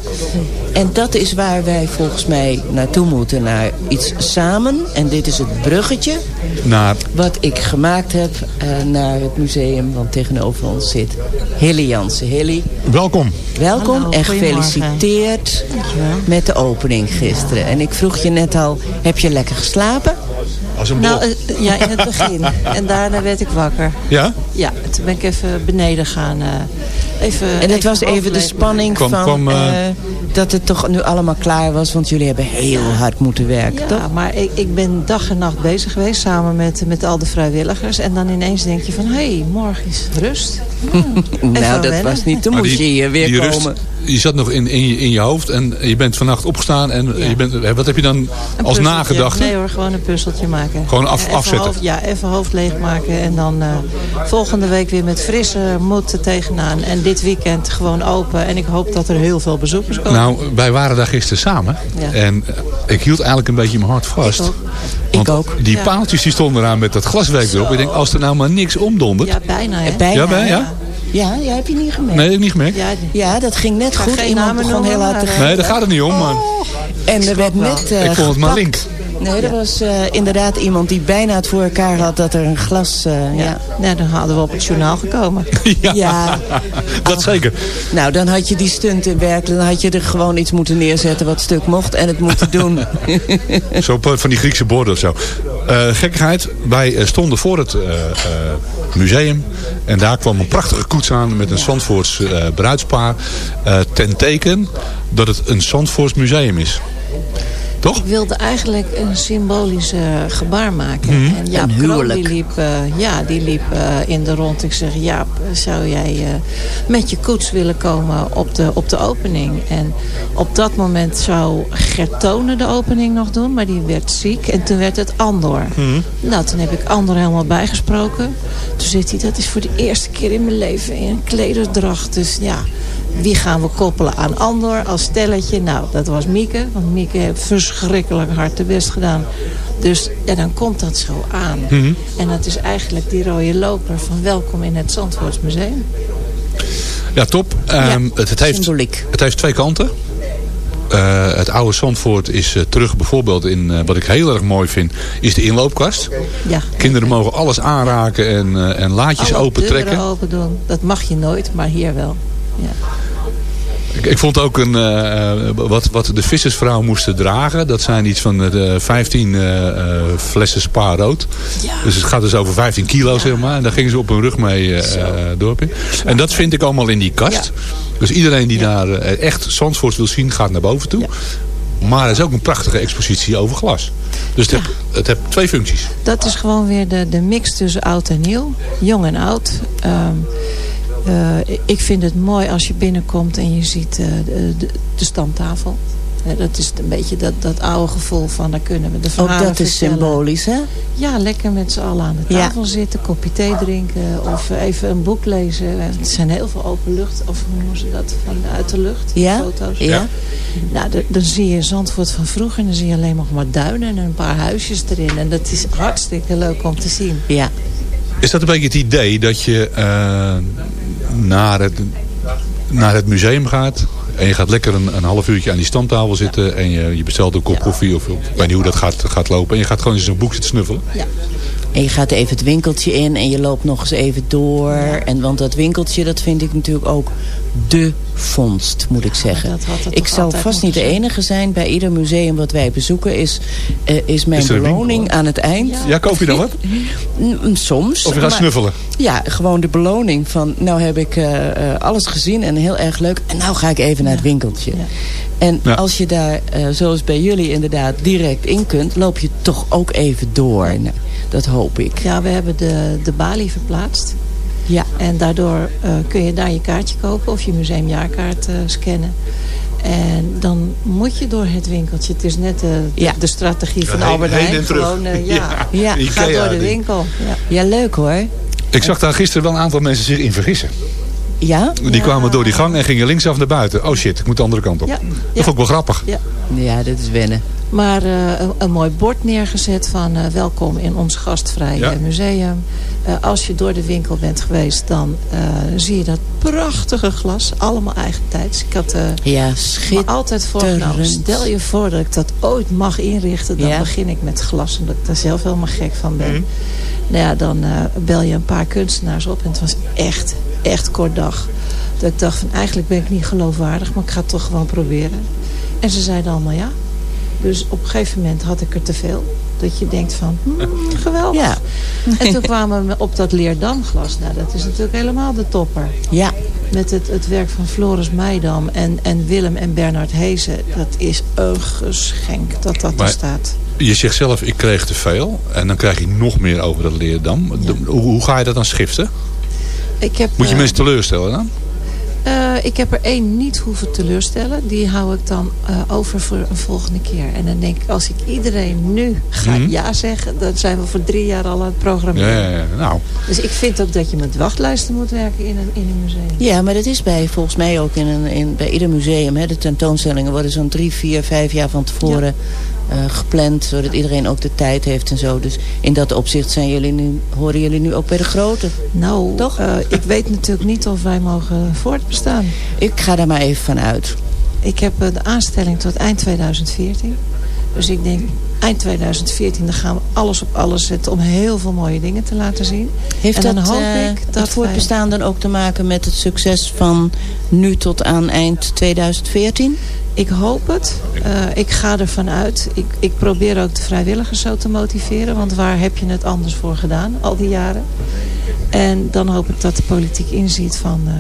En dat is waar wij volgens mij naartoe moeten. Naar iets samen. En dit is het bruggetje Naar, wat ik gemaakt heb eh, naar het museum. Want tegenover ons zit Hilly Jansen. Hilly, welkom. Welkom Hallo, en gefeliciteerd met de opening gisteren. En ik vroeg je net al, heb je lekker geslapen? Als een Nou, eh, ja, in het begin. En daarna werd ik wakker. ja? Ja, toen ben ik even beneden gaan. eh, even, En het was even de spanning van eh, eh, dat het toch nu allemaal klaar was. Want jullie hebben heel hard moeten werken, Ja, toch? maar ik, ik ben dag en nacht bezig geweest samen met, met al de vrijwilligers. En dan ineens denk je van, hé, hey, morgen is rust. nou, dat wennen. was niet. Toen moest je hier weer die rust, komen. Je zat nog in, in, je, in je hoofd en je bent vannacht opgestaan. En Ja. je bent, wat heb je dan Een als puzzeltje. nagedachte? Nee hoor, gewoon een puzzeltje maken. Gewoon af- even afzetten. Hoofd, ja, even hoofd leegmaken. En dan eh, volgende week weer met frisse moed er tegenaan. En dit weekend gewoon open. En ik hoop dat er heel veel bezoekers komen. Nou, wij waren daar gisteren samen. Ja. En eh, ik hield eigenlijk een beetje mijn hart vast. Ik ook. Want Ik ook. die Ja. paaltjes die stonden eraan met dat glaswerk erop. Ik denk, als er nou maar niks omdondert. Ja, bijna hè. Bijna, Ja, ja? Ja, ja, heb je niet gemerkt? Nee, heb ik niet gemerkt. Ja, Ja, dat ging net goed. geen Iemand namen begon heel hard te gillen. Nee, daar gaat het niet om. Maar En er werd net eh, ik vond het maar link. Nee, er was eh, inderdaad iemand die bijna het voor elkaar had dat er een glas... eh, ja. ja. Nou, dan hadden we op het journaal gekomen. ja, Ja. dat zeker. Nou, dan had je die stunt in werkelijk. Dan had je er gewoon iets moeten neerzetten wat stuk mocht en het moeten doen. Zo van die Griekse borden of zo. Eh, gekkigheid, wij eh, stonden voor het eh, eh, museum. En daar kwam een prachtige koets aan met een Zandvoorts eh, bruidspaar. eh, ten teken dat het een Zandvoorts museum is. Toch? Ik wilde eigenlijk een symbolisch eh, gebaar maken. Mhm. En Jaap Een Kroon, die liep, eh, ja, die liep eh, in de rond. Ik zeg, Jaap, zou jij eh, met je koets willen komen op de, op de opening? En op dat moment zou Gert Tonen de opening nog doen, maar die werd ziek. En toen werd het Andor. Nou, toen heb ik Andor helemaal bijgesproken. Toen zegt hij, dat is voor de eerste keer in mijn leven in een klederdracht. Dus ja, wie gaan we koppelen aan Andor als stelletje? Nou, dat was Mieke. Want Mieke heeft verschrikkelijk hard de best gedaan. Dus ja, dan komt dat zo aan. Mhm. En dat is eigenlijk die rode loper van welkom in het Zandvoorts Museum. Ja, top. Ehm, het, het, heeft, het heeft twee kanten. Eh, het oude Zandvoort is eh, terug bijvoorbeeld in, eh, wat ik heel erg mooi vind, is de inloopkast. Ja. Kinderen mogen alles aanraken en, en laadjes Alle open trekken. open doen. Dat mag je nooit, maar hier wel. Ja. Ik, ik vond ook een, eh, wat, wat de vissersvrouw moesten dragen. Dat zijn iets van eh, 15 eh, flessen spa rood. Dus het gaat dus over 15 kilo zeg maar. En daar gingen ze op hun rug mee dorp in. En dat vind ik allemaal in die kast. Dus iedereen die daar echt Zandvoort wil zien gaat naar boven toe. Maar er is ook een prachtige expositie over glas. Dus het, heeft, het heeft twee functies. Dat is gewoon weer de, de mix tussen oud en nieuw. Jong en oud. Ehm, eh, ik vind het mooi als je binnenkomt en je ziet eh, de, de, stamtafel. Hè, dat is een beetje dat, dat oude gevoel van, daar kunnen we de Ook verhalen dat is vertellen. symbolisch, hè? Ja, lekker met z'n allen aan de Ja. tafel zitten, kopje thee drinken of even een boek lezen. Er zijn heel veel open lucht, of hoe noemen ze dat, van uit de lucht, Ja, foto's. ja. Nou, de- dan zie je Zandvoort van vroeger en dan zie je alleen nog maar duinen en een paar huisjes erin. En dat is hartstikke leuk om te zien. Ja. Is dat een beetje het idee dat je eh, naar, het, naar het museum gaat... en je gaat lekker een, een half uurtje aan die stamtafel zitten... en je, je bestelt een kop koffie of, ik weet niet hoe dat gaat, gaat lopen... en je gaat gewoon eens een boek zitten snuffelen? En je gaat even het winkeltje in en je loopt nog eens even door. En, want dat winkeltje, dat vind ik natuurlijk ook de vondst, moet ik zeggen. dat had het ik zal vast niet de enige zijn. Bij ieder museum wat wij bezoeken is, eh, is mijn Is beloning aan het eind. Ja, koop je dan wat? Mm, Soms. Of je gaat maar- snuffelen? Ja, gewoon de beloning van, nou heb ik eh, eh, alles gezien en heel erg leuk. En nou ga ik even naar het winkeltje. En Ja. als je daar, eh, zoals bij jullie inderdaad, direct in kunt... loop je toch ook even door. Nou, dat hoop ik. Ja, we hebben de, de balie verplaatst. Ja. En daardoor eh, kun je daar je kaartje kopen of je museumjaarkaart eh, scannen. En dan moet je door het winkeltje. Het is net de, de, Ja. de strategie van Heen- Albert heen Heijn. en terug. Gewoon, eh, ja, Ja. Ja. ga door de winkel. Ja. Ja, leuk hoor. Ik zag daar gisteren wel een aantal mensen zich in vergissen. Ja? Die kwamen door die gang en gingen linksaf naar buiten. Oh shit, ik moet de andere kant op. Ja. Dat vond ik wel grappig. Ja. Ja, dat is wennen. Maar eh, een, een mooi bord neergezet van eh, welkom in ons gastvrije Ja. museum. Eh, als je door de winkel bent geweest, dan eh, zie je dat prachtige glas. Allemaal eigentijds. Ik had eh, Ja, me altijd voorgenomen. Stel je voor dat ik dat ooit mag inrichten. Dan Ja. begin ik met glas, omdat ik daar zelf helemaal gek van ben. Nou ja, dan eh, bel je een paar kunstenaars op. En het was echt, echt kort dag. Dat ik dacht van eigenlijk ben ik niet geloofwaardig. Maar ik ga het toch gewoon proberen. En ze zeiden allemaal ja. Dus op een gegeven moment had ik er te veel. Dat je denkt van, hmm, geweldig. Ja. En toen kwamen we op dat leerdamglas. Nou, dat is natuurlijk helemaal de topper. Ja. Met het, het werk van Floris Meidam en, en Willem en Bernard Hezen. Dat is een geschenk dat dat Maar- er staat. Je zegt zelf, ik kreeg te veel. En dan krijg je nog meer over dat leerdam. De- hoe, hoe ga je dat dan schiften? Ik heb, Moet je eh, mensen teleurstellen dan? Eh, ik heb er één niet hoeven teleurstellen. Die hou ik dan eh, over voor een volgende keer. En dan denk ik, als ik iedereen nu ga Mhm. ja zeggen... dan zijn we voor drie jaar al aan het programmeren. ja, ja. Nou, Dus ik vind ook dat je met wachtlijsten moet werken in een, in een museum. Ja, maar dat is bij, volgens mij ook in een, in, bij ieder museum. Hè. De tentoonstellingen worden zo'n drie, vier, vijf jaar van tevoren eh, gepland. Zodat iedereen ook de tijd heeft en zo. Dus in dat opzicht zijn jullie nu, horen jullie nu ook bij de grote. Nou, Toch? eh, ik weet natuurlijk niet of wij mogen Ik ga daar maar even van uit. Ik heb eh, de aanstelling tot eind 2014. Dus ik denk, eind 2014 dan gaan we alles op alles zetten... om heel veel mooie dingen te laten zien. Heeft en dan dat, hoop eh, ik het dat wij... voortbestaan dan ook te maken met het succes van nu tot aan eind 2014? Ik hoop het. Eh, ik ga ervan uit. Ik, ik probeer ook de vrijwilligers zo te motiveren. Want waar heb je het anders voor gedaan al die jaren? En dan hoop ik dat de politiek inziet van eh,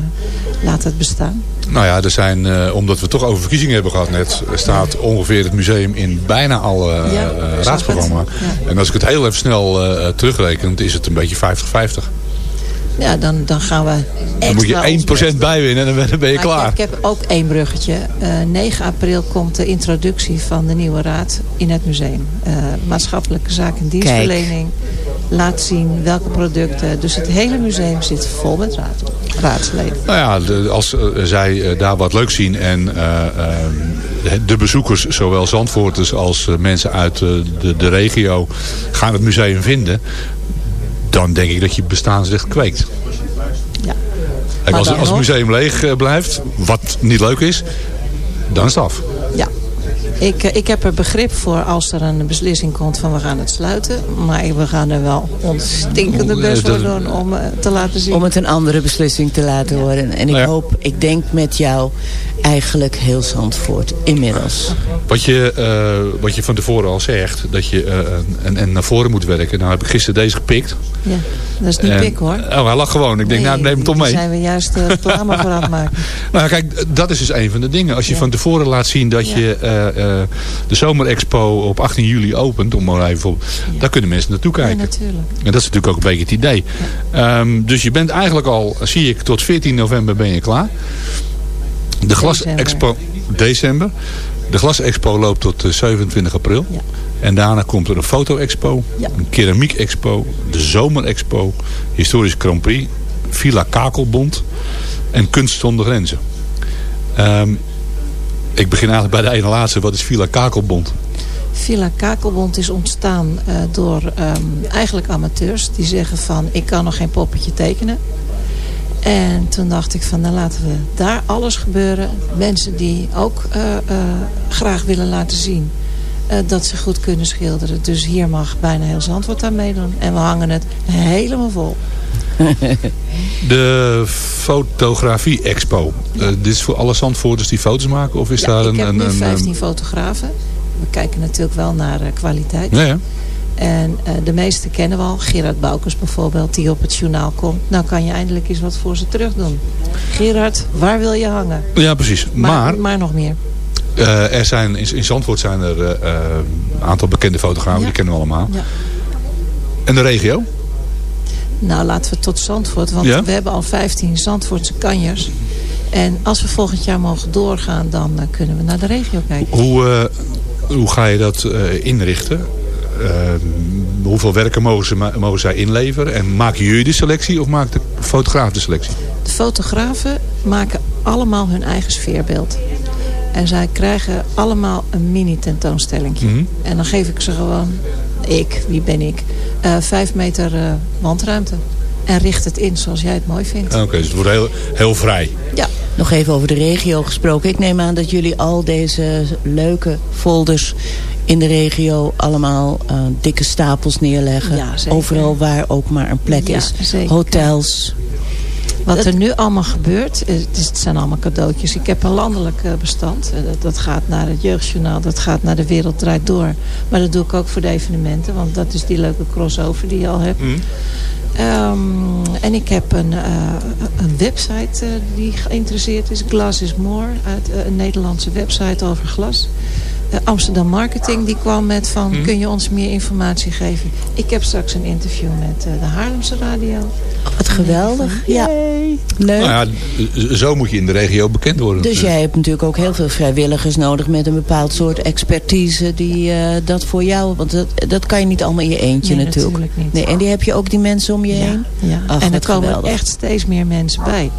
laat het bestaan. nou ja, er zijn, eh, omdat we toch over verkiezingen hebben gehad net... staat ongeveer het museum in bijna alle eh, Ja, zag raadsprogramma. het. Ja. En als ik het heel even snel eh, terugreken... is het een beetje 50-50. Ja, dan, dan gaan we Dan moet je 1% bijwinnen en dan ben- dan ben je Maar klaar. Ik heb, ik heb ook één bruggetje. Eh, 9 april komt de introductie van de nieuwe raad in het museum. Eh, maatschappelijke zaken en dienstverlening. Laat zien welke producten. Dus het hele museum zit vol met raad, raadsleden. Nou ja, de- als eh, zij eh, daar wat leuk zien en eh, eh, de bezoekers, zowel Zandvoorters als eh, mensen uit eh, de, de regio, gaan het museum vinden, dan denk ik dat je bestaansrecht kweekt. Ja. Kijk, als, als het museum leeg eh, blijft, wat niet leuk is, dan is het af. Ja. Ik, eh, ik heb er begrip voor als er een beslissing komt van we gaan het sluiten. Maar we gaan er wel ons stinkende best voor doen om eh, te laten zien. Om het een andere beslissing te laten worden. En ik hoop, ik denk met jou eigenlijk heel Zandvoort inmiddels. Wat je, eh, wat je van tevoren al zegt, dat je eh, en, en naar voren moet werken. Nou heb ik gisteren deze gepikt. Ja, dat is niet En- pik hoor. Oh, hij lag gewoon. Ik denk, nou, ik neem hem toch Daar mee. zijn we juist uh, reclame voor aan het maken. Nou kijk, dat is dus een van de dingen. Als je van tevoren laat zien dat je de zomerexpo op 18 juli opent, om maar even daar kunnen mensen naartoe Ja, kijken. natuurlijk. En dat is natuurlijk ook een beetje het idee. Ehm, dus je bent eigenlijk al, zie ik, tot 14 november ben je klaar. De glasexpo, december. De glasexpo loopt tot eh, 27 april. En daarna komt er een foto-expo, een keramiek-expo, de zomerexpo, historisch Grand Prix, Villa Kakelbond en Kunst zonder grenzen. Ehm, ik begin eigenlijk bij de ene laatste. Wat is Villa Kakelbond? Villa Kakelbond is ontstaan eh, door ehm, eigenlijk amateurs die zeggen van ik kan nog geen poppetje tekenen. En toen dacht ik van nou laten we daar alles gebeuren. Mensen die ook eh, eh, graag willen laten zien dat ze goed kunnen schilderen. Dus hier mag bijna heel Zandvoort aan meedoen. En we hangen het helemaal vol. De fotografie-expo. Eh, dit is voor alle Zandvoorters die foto's maken? Of is Ja, daar ik een... heb nu een, 15 fotografen. We kijken natuurlijk wel naar eh, kwaliteit. Ja, ja. En eh, de meeste kennen we al. Gerard Boukers bijvoorbeeld, die op het journaal komt. Nou kan je eindelijk eens wat voor ze terug doen. Gerard, waar wil je hangen? Ja, precies. Maar, Maar, maar nog meer. Eh, er zijn, in, in Zandvoort zijn er eh, eh, een aantal bekende fotografen. Die kennen we allemaal. Ja. En de regio? Nou, laten we tot Zandvoort. Want Ja? we hebben al 15 Zandvoortse kanjers. En als we volgend jaar mogen doorgaan, dan kunnen we naar de regio kijken. Hoe, hoe ga je dat inrichten? Hoeveel werken mogen, ze, mogen zij inleveren? En maken jullie de selectie of maakt de fotograaf de selectie? De fotografen maken allemaal hun eigen sfeerbeeld. En zij krijgen allemaal een mini-tentoonstelling. Mhm. En dan geef ik ze gewoon, ik, wie ben ik, eh, vijf meter eh, wandruimte. En richt het in zoals jij het mooi vindt. Oké, dus het wordt heel, heel vrij. Ja. Nog even over de regio gesproken. Ik neem aan dat jullie al deze leuke folders in de regio allemaal eh, dikke stapels neerleggen. Ja, zeker. Overal waar ook maar een plek Ja, is. zeker. Hotels. Wat er nu allemaal gebeurt, het, is- het zijn allemaal cadeautjes. Ik heb een landelijk eh, bestand. Eh, Dat, gaat naar het Jeugdjournaal, dat gaat naar de Wereld Draait Door. Maar dat doe ik ook voor de evenementen, want dat is die leuke crossover die je al hebt. Ehm, en ik heb een, eh, een website die geïnteresseerd is. Glass is More, uit, een Nederlandse website over glas. Eh, Amsterdam Marketing die kwam met van, Mhm. kun je ons meer informatie geven? Ik heb straks een interview met eh, de Haarlemse radio. Wat geweldig. Ja. Leuk. Nou ja, zo moet je in de regio bekend worden. Dus jij hebt natuurlijk ook heel veel vrijwilligers nodig met een bepaald soort expertise die eh, dat voor jou, want dat, dat kan je niet allemaal in je eentje Nee, natuurlijk. natuurlijk niet. Nee, en die heb je ook die mensen om je heen? Ja, Ach, en er komen geweldig. echt steeds meer mensen bij.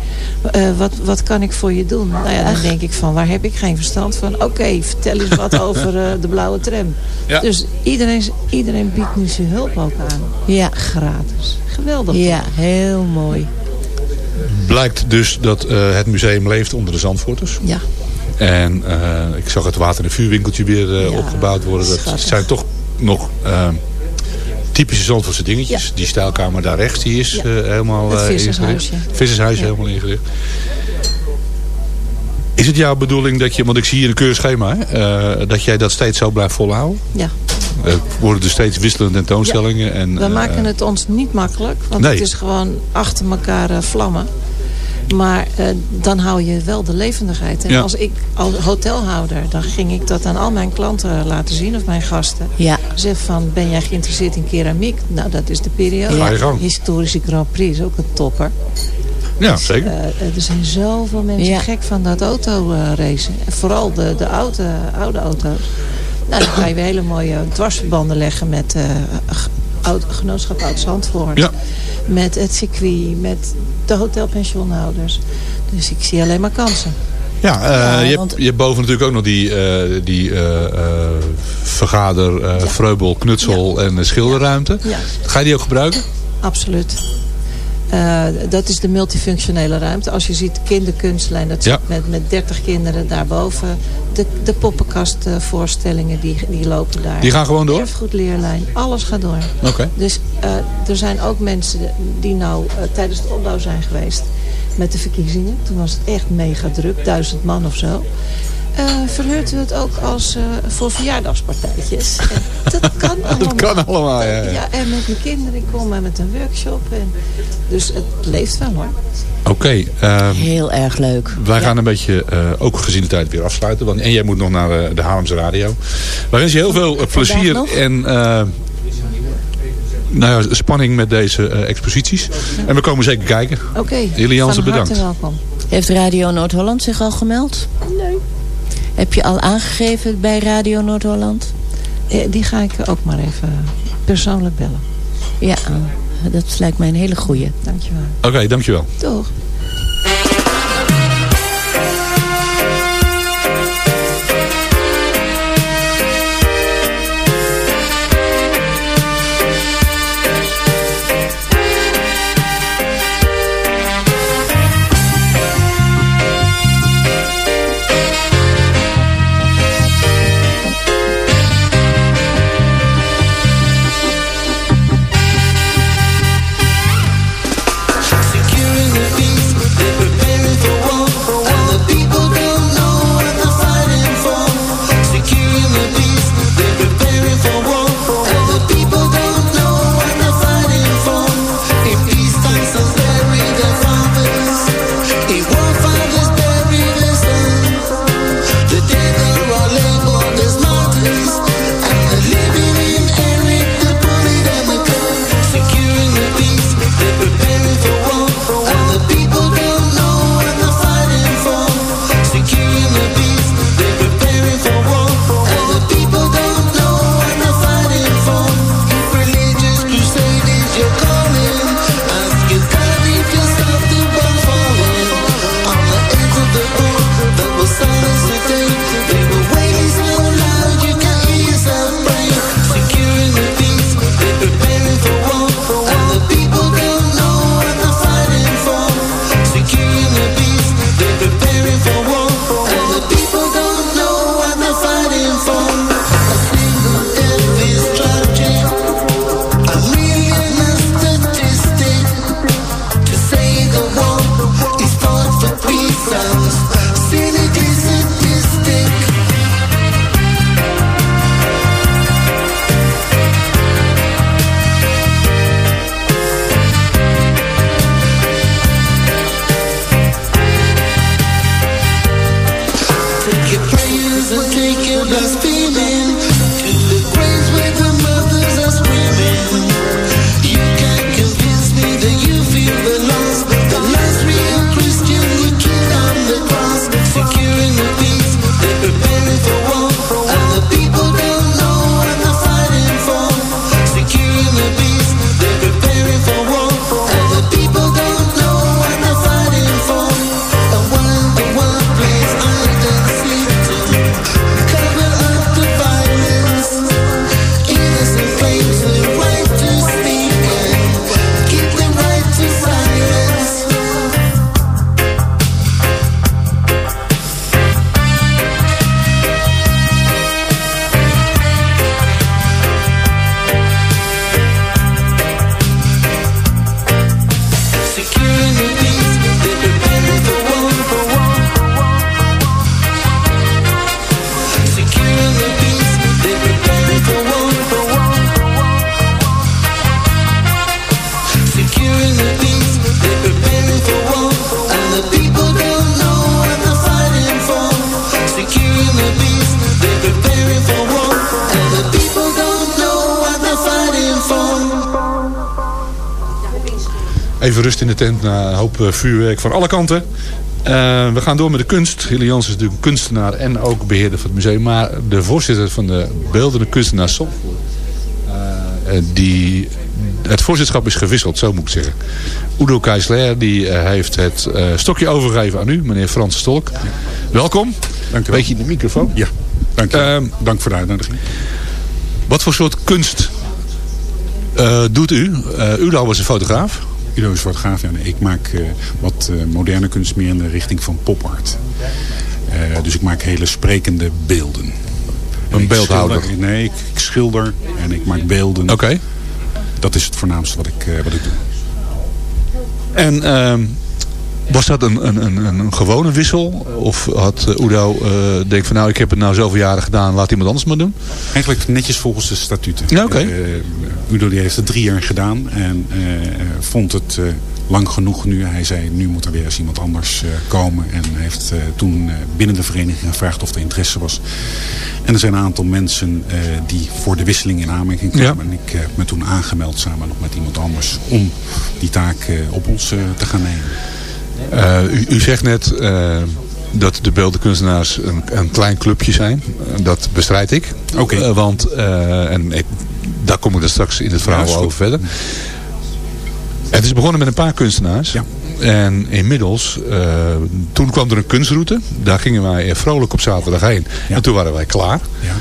Eh, wat, wat kan ik voor je doen? Nou ja, dan denk ik van, waar heb ik geen verstand van? Oké, vertel eens wat over eh, de blauwe tram. Ja. Dus iedereen, iedereen biedt nu zijn hulp ook aan. Ja. Gratis. Geweldig. Ja, heel mooi. Blijkt dus dat eh, het museum leeft onder de Zandvoorters. Ja. En eh, ik zag het water- en vuurwinkeltje weer eh, Ja, opgebouwd worden. Dat schattig. zijn toch nog eh, typische Zandvoortse dingetjes. Die stijlkamer daar rechts die is Ja. helemaal Het eh, vissershuisje. ingericht. Het vissershuisje Ja. helemaal ingericht. Is het jouw bedoeling dat je, want ik zie hier een keurschema, hè, eh, dat jij dat steeds zo blijft volhouden? Ja. Er worden dus steeds wisselende tentoonstellingen. En, We eh, maken het ons niet makkelijk. Want Nee. het is gewoon achter elkaar eh, vlammen. Maar eh, dan hou je wel de levendigheid. En Ja. als ik als hotelhouder, dan ging ik dat aan al mijn klanten laten zien. Of mijn gasten. Ja. Zeg van, ben jij geïnteresseerd in keramiek? Nou, dat is de periode. Ga je gang. Historische Grand Prix is ook een topper. Ja, zeker. Eh, er zijn zoveel mensen Ja. gek van dat autoracen. En vooral de, de oude, oude auto's. Nou, dan kan je weer hele mooie dwarsverbanden leggen met eh, oud, Genootschap Oud-Zandvoort. Ja. Met het circuit, met de hotelpensioenhouders. Dus ik zie alleen maar kansen. Ja, eh, Ja, je, want- hebt, je hebt boven natuurlijk ook nog die, eh, die vergader, eh, vreubel, knutsel en schilderruimte. Ja. Ga je die ook gebruiken? Absoluut. Eh, dat is de multifunctionele ruimte. Als je ziet kinderkunstlijn, dat Ja. zit met, met 30 kinderen daarboven. De, de poppenkastvoorstellingen die, die lopen daar. Die gaan gewoon door? Erfgoedleerlijn, alles gaat door. Oké. Dus eh, er zijn ook mensen die nou eh, tijdens de opbouw zijn geweest met de verkiezingen. Toen was het echt mega druk, duizend man of zo. Eh verhuurt u het ook als eh, voor verjaardagspartijtjes? En dat kan allemaal. Dat kan allemaal, ja. ja. Ja, en met mijn kinderen, ik kom maar met een workshop. En, dus het leeft wel hoor. Oké, ehm, Heel erg leuk. wij gaan een beetje, eh, ook gezien de tijd, weer afsluiten. Want, en jij moet nog naar eh, de Haarlemse Radio. Wij wensen je heel veel eh, plezier en eh, nou ja, spanning met deze eh, exposities. En we komen zeker kijken. Oké, Jullie Jansen, van harte bedankt. welkom. Heeft Radio Noord-Holland zich al gemeld? Nee. Heb je al aangegeven bij Radio Noord-Holland? Die ga ik ook maar even persoonlijk bellen. Ja, dat lijkt mij een hele goeie. Dankjewel. Oké, dankjewel. Toch. De tent na een hoop eh, vuurwerk van alle kanten. Eh, we gaan door met de kunst. Hille Jans is natuurlijk kunstenaar en ook beheerder van het museum. Maar de voorzitter van de beeldende kunstenaar Zandvoort. eh, die, het voorzitterschap is gewisseld, zo moet ik zeggen. Udo Keisler die, heeft het stokje overgegeven aan u, meneer Frans Stolk. Welkom. Dank u wel. Beetje in de microfoon. Ja, dank je. Ehm, dank voor de uitnodiging. Wat voor soort kunst doet u? Udo was een fotograaf. Fotograaf. Ja, nee, ik maak eh, wat eh, moderne kunst meer in de richting van popart. Eh, dus ik maak hele sprekende beelden. En Een beeldhouder? schilder- nee, ik, ik schilder en ik maak beelden. Oké. Dat is het voornaamste wat ik, wat ik doe. En ehm, was dat een, een, een, een gewone wissel? Of had Udo uh, denk van nou ik heb het nou zoveel jaren gedaan, laat iemand anders maar doen? Eigenlijk netjes volgens de statuten. Ja, oké. Udo die heeft het drie jaar gedaan en eh, vond het eh, lang genoeg nu. Hij zei nu moet er weer eens iemand anders eh, komen. En heeft toen binnen de vereniging gevraagd of er interesse was. En er zijn een aantal mensen die voor de wisseling in aanmerking kwamen. Ja. En ik heb me toen aangemeld samen nog met iemand anders om die taak op ons te gaan nemen. U, u, zegt net, dat de beeldenkunstenaars een, een klein clubje zijn. Dat bestrijd ik. Oké. Want, en ik, daar kom ik dan straks in het verhaal Ja, over verder. Het is begonnen met een paar kunstenaars. Ja. En inmiddels, eh, toen kwam er een kunstroute. Daar gingen wij vrolijk op zaterdag heen. En toen waren wij klaar. Ja.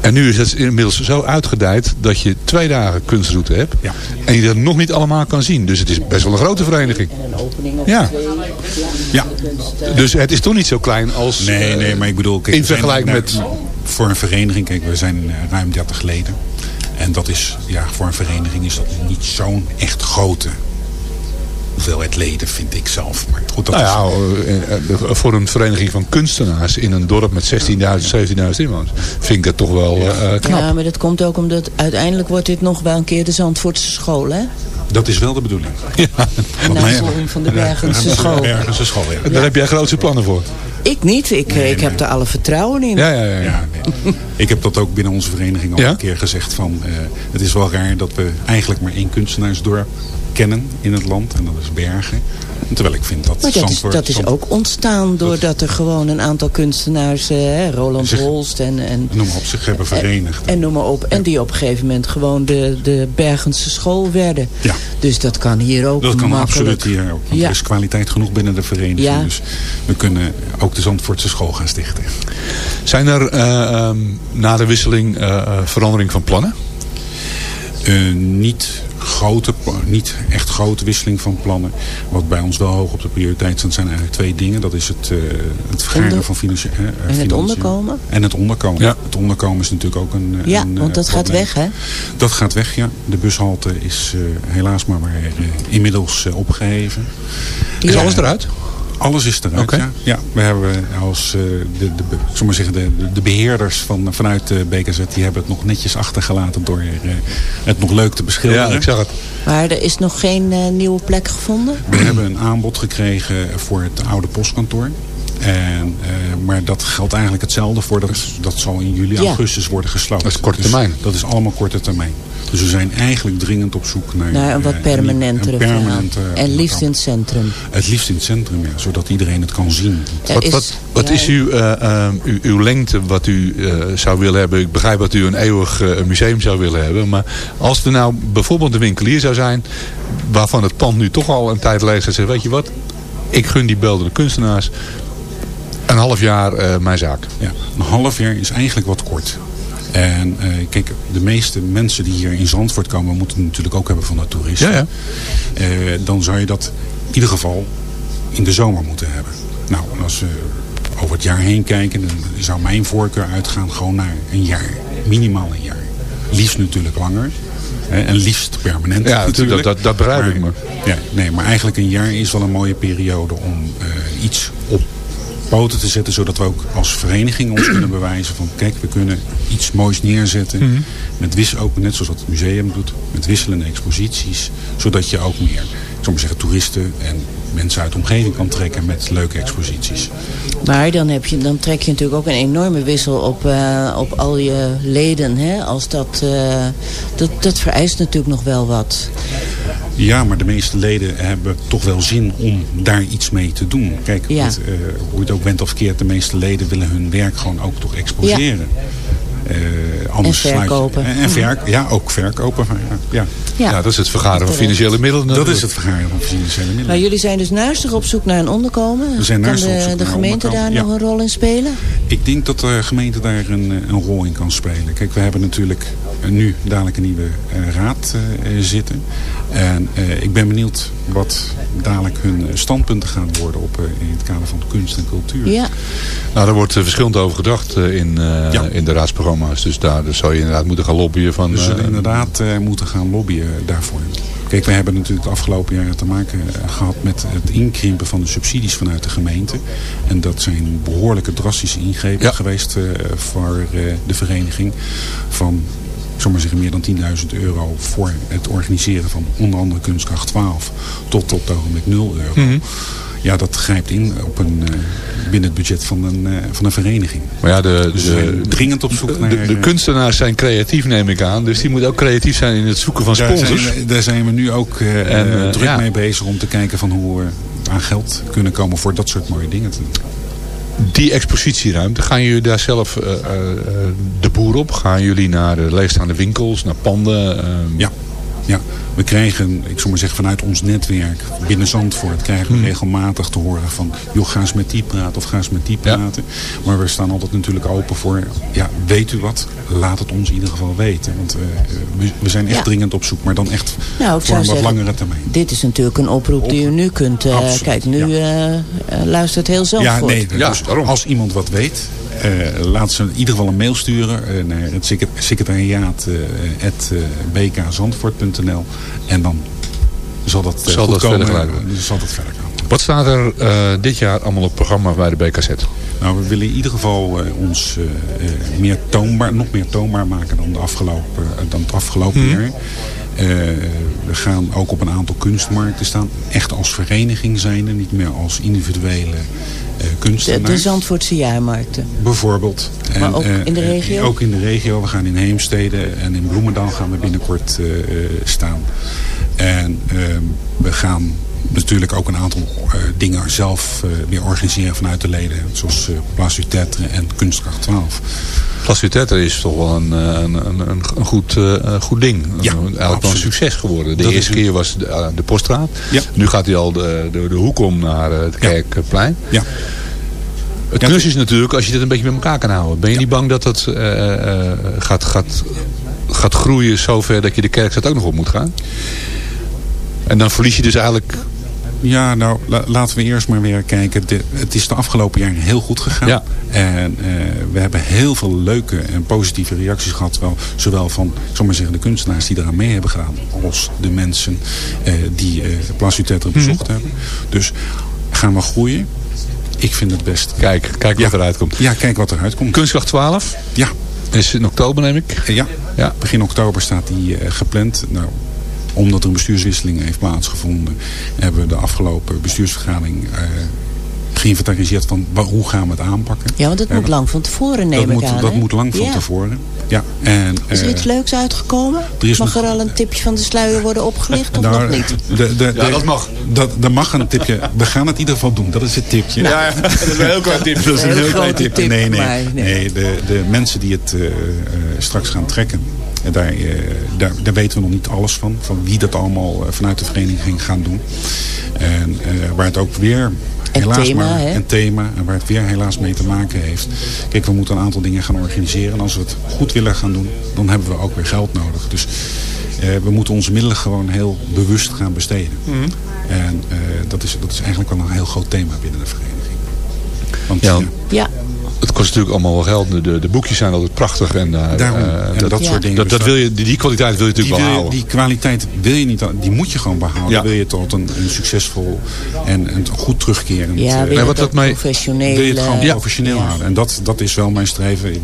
En nu is het inmiddels zo uitgedijd dat je twee dagen kunstroute hebt. Ja. En je dat nog niet allemaal kan zien. Dus het is best wel een grote vereniging. Een opening op Ja. twee. Ja. Dus het is toch niet zo klein als... Nee, eh, nee, maar ik bedoel... Kijk, in vergelijking met- Voor een vereniging, kijk, we zijn eh, ruim 30 leden. En dat is, ja, voor een vereniging is dat niet zo'n echt grote hoeveelheid leden, vind ik zelf. Maar goed, dat Nou is... ja, eh, eh, voor een vereniging van kunstenaars in een dorp met 16.000, 17.000 inwoners, vind ik dat toch wel eh, knap. Ja, maar dat komt ook omdat uiteindelijk wordt dit nog wel een keer de Zandvoortse school, hè? Dat is wel de bedoeling. Ja. Navolging van de Bergense school. Bergense school, ja. Daar heb jij grootse plannen voor. Ik niet, ik, ik heb er alle vertrouwen in. Ja, ja, ja. Ja, nee. Ik heb dat ook binnen onze vereniging al Ja? een keer gezegd van... eh, het is wel raar dat we eigenlijk maar één kunstenaarsdorp kennen in het land. En dat is Bergen. Terwijl ik vind dat Maar dat is, Zandvoort- dat is Zand- ook ontstaan doordat er gewoon een aantal kunstenaars, eh, hè, Roland Zich- Holst en, en, Noem maar op zich hebben verenigd. en noem maar op. En die op een gegeven moment gewoon de, de Bergense school werden. Ja. Dus dat kan hier ook Dat kan makkelijk. absoluut hier ook. Want Ja. er is kwaliteit genoeg binnen de vereniging. Ja. Dus we kunnen ook de Zandvoortse school gaan stichten. Zijn er eh, ehm, na de wisseling eh, eh, verandering van plannen? Eh, niet, grote, niet echt grote wisseling van plannen. Wat bij ons wel hoog op de prioriteit staat zijn eigenlijk twee dingen. Dat is het, eh, het vergaren Onder- van financiën. eh, het financiën. onderkomen? En het onderkomen. Ja. Het onderkomen is natuurlijk ook een Ja, een, want dat gaat weg, hè? Dat gaat weg, ja. De bushalte is eh, helaas maar weer eh, inmiddels eh, opgeheven. Is Ja. alles eruit? Alles is eruit, Oké. ja. ja. We hebben als eh, de, de, be- zullen we maar zeggen, de, de beheerders van, vanuit de BKZ... die hebben het nog netjes achtergelaten door eh, het nog leuk te beschilderen. Ja, ik zag het. Maar er is nog geen eh, nieuwe plek gevonden? We hebben een aanbod gekregen voor het oude postkantoor. En, eh, maar dat geldt eigenlijk hetzelfde voor. Dat, dat zal in juli, Ja. augustus worden gesloten. Dat is korte Dus termijn. dat is allemaal korte termijn. Dus we zijn eigenlijk dringend op zoek naar, Naar een wat eh, permanentere een permanente En liefst in het centrum. Het liefst in het centrum, ja, zodat iedereen het kan zien. Er Wat, is- wat, wat ja, is uw, eh, ehm, uw, uw lengte wat u eh, zou willen hebben? Ik begrijp dat u een eeuwig eh, museum zou willen hebben. Maar als er nou bijvoorbeeld een winkelier zou zijn... waarvan het pand nu toch al een tijd leeg is... en zegt, weet je wat, ik gun die beeldende kunstenaars... een half jaar eh, mijn zaak. Ja, een half jaar is eigenlijk wat kort. En eh, kijk, de meeste mensen die hier in Zandvoort komen... moeten het natuurlijk ook hebben van de toeristen. Ja, ja. Eh, dan zou je dat in ieder geval in de zomer moeten hebben. Nou, als we over het jaar heen kijken... dan zou mijn voorkeur uitgaan gewoon naar een jaar. Minimaal een jaar. Liefst natuurlijk langer. En liefst permanent Ja, natuurlijk. dat- dat- dat begrijp ik Maar- Ja, nee, maar eigenlijk een jaar is wel een mooie periode om iets poten te zetten. Zodat we ook als vereniging ons kunnen bewijzen van... kijk, we kunnen iets moois neerzetten. Mhm. Met wis ook net zoals dat het museum doet. Met wisselende exposities. Zodat je ook meer, ik zou maar zeggen, toeristen en mensen uit de omgeving kan trekken met leuke exposities. Maar dan, heb je, dan trek je natuurlijk ook een enorme wissel op, eh, op al je leden. Hè? Als dat, eh, dat, dat vereist natuurlijk nog wel wat. Ja, maar de meeste leden hebben toch wel zin om daar iets mee te doen. Kijk, Ja. het, eh, hoe je het ook bent of keert, de meeste leden willen hun werk gewoon ook toch exposeren. Eh, anders sluit je- verkopen. En, en verk, ja, ook verkopen. Ja, ja. Ja. Ja, dat is het vergaren van financiële middelen. Dat is het vergaren van financiële middelen. Maar jullie zijn dus naastig op zoek naar een onderkomen. We zijn kan naastig op de, zoek de naar een gemeente daar nog een rol in spelen? Ik denk dat de gemeente daar een, eh, een rol in kan spelen. Kijk, we hebben natuurlijk nu dadelijk een nieuwe eh, raad eh, eh, zitten. En eh, ik ben benieuwd wat dadelijk hun eh, standpunten gaan worden op, eh, in het kader van kunst en cultuur. Ja. Nou, daar wordt eh, verschillend over gedacht eh, in, eh, Ja. in de raadsprogramma's. Dus daar dus zou je inderdaad moeten gaan lobbyen van... We zullen eh, inderdaad eh, moeten gaan lobbyen daarvoor. Kijk, we hebben natuurlijk de afgelopen jaren te maken eh, gehad met het inkrimpen van de subsidies vanuit de gemeente. En dat zijn behoorlijke drastische ingrepen Ja. geweest eh, voor eh, de vereniging. Van, ik zal maar zeggen, meer dan 10.000 euro voor het organiseren van onder andere Kunstkracht 12 tot op het ogenblik 0 euro. Mhm. Ja, dat grijpt in op een, eh, binnen het budget van een, eh, van een vereniging. Maar ja, de, Dus de, zijn dringend op zoek naar... de, de eh, kunstenaars zijn creatief, neem ik aan. Dus die moeten ook creatief zijn in het zoeken van Daar sponsors. zijn, daar zijn we nu ook eh, En, eh, druk ja. mee bezig om te kijken van hoe we aan geld kunnen komen voor dat soort mooie dingen te doen. Die expositieruimte, gaan jullie daar zelf eh, eh, eh, de boer op? Gaan jullie naar de leegstaande winkels, naar panden? ehm? Ja. Ja, we krijgen, ik zal maar zeggen, vanuit ons netwerk binnen Zandvoort krijgen we regelmatig te horen van, joh, ga eens met die praten of ga eens met die praten. Maar we staan altijd natuurlijk open voor, ja, weet u wat? Laat het ons in ieder geval weten. Want eh, we, we zijn echt Ja. dringend op zoek, maar dan echt Nou, voor een zou wat zeggen, langere termijn. dit is natuurlijk een oproep die u nu kunt... eh, Absoluut, kijk, nu eh, eh, luistert heel Zandvoort. Ja, nee, dus als iemand wat weet, eh, laat ze in ieder geval een mail sturen eh, naar het secret- secretariaat eh, bkzandvoort.nl en dan zal dat, Zal dat komen. verder zal dat verder gaan. Wat staat er dit jaar allemaal op programma bij de BKZ? Nou, we willen in ieder geval ons meer toonbaar, nog meer toonbaar maken dan, de afgelopen, dan het afgelopen Mhm. jaar. We gaan ook op een aantal kunstmarkten staan. Echt als vereniging zijn en niet meer als individuele eh De, de Zandvoortse jaarmarkten. Bijvoorbeeld. Maar ook eh, in de eh, regio? ook in de regio. We gaan in Heemstede en in Bloemendaal gaan we binnenkort staan. En ehm, we gaan natuurlijk ook een aantal eh, dingen zelf eh, weer organiseren vanuit de leden. Zoals uh, Place du Tetre en Kunstkracht 12. Place du Tetre is toch wel een, eh, een, een, een, goed, eh, goed ding. Ja, Eigenlijk wel een succes geworden. De Dat eerste keer was de, eh, de Poststraat. Ja. Nu gaat hij al de, de, de hoek om naar eh, het Kerkplein. Ja. Het knus is natuurlijk als je dit een beetje bij elkaar kan houden. Ben je niet bang dat eh, eh, gaat, gaat, gaat groeien zover dat je de kerkstad ook nog op moet gaan? En dan verlies je dus eigenlijk... Ja, nou la- laten we eerst maar weer kijken. De, het is de afgelopen jaren heel goed gegaan. Ja. En eh, we hebben heel veel leuke en positieve reacties gehad. Wel, zowel van zal maar zeggen, de kunstenaars die eraan mee hebben gedaan. Als de mensen eh, die eh Place du Tetre bezocht hebben. Dus gaan we groeien? Ik vind het best. Kijk, kijk wat eruit komt. Ja, kijk wat eruit komt. Kunstkracht 12? Ja. Is in oktober neem ik? Ja. ja. Begin oktober staat die eh, gepland. Nou, omdat er een bestuurswisseling heeft plaatsgevonden... hebben we de afgelopen bestuursvergadering... eh, geïnventariseerd van hoe gaan we het aanpakken. Ja, want dat moet lang van tevoren, neem dat ik moet, aan. Dat moet lang van Ja. tevoren. Ja. En, Is er eh, iets leuks uitgekomen? er is Mag nog- er al een tipje van de sluier worden opgelicht of nou, nog niet? De, de, de, Ja, dat mag. Dat, dat mag een tipje. We gaan het in ieder geval doen. Dat is het tipje. Ja, ja, dat is een heel klein tipje. Dat is een heel, heel klein tipje. tip, nee, nee. nee. nee de, de mensen die het eh, straks gaan trekken. En daar, eh, daar, daar weten we nog niet alles van. Van wie dat allemaal eh, vanuit de vereniging gaan doen. En eh, waar het ook weer helaas thema, maar een thema. En waar het weer helaas mee te maken heeft. Kijk, we moeten een aantal dingen gaan organiseren. En als we het goed willen gaan doen, dan hebben we ook weer geld nodig. Dus eh, we moeten onze middelen gewoon heel bewust gaan besteden. En eh, dat, is, dat is eigenlijk wel een heel groot thema binnen de vereniging. Want, Ja, ja, Ja, Het kost natuurlijk allemaal wel geld. De, de, de boekjes zijn altijd prachtig. En, Daarom. eh, En dat soort dingen. Dat, dat Dus wil je, die, die kwaliteit wil je natuurlijk wel je- houden. die kwaliteit wil je niet, die moet je gewoon behouden. Ja. Wil je tot een, een succesvol en een goed terugkerend... ja eh, wil je wat het dat mij- professioneel... wil je het gewoon eh, professioneel ja. houden. En dat, dat is wel mijn streven. De,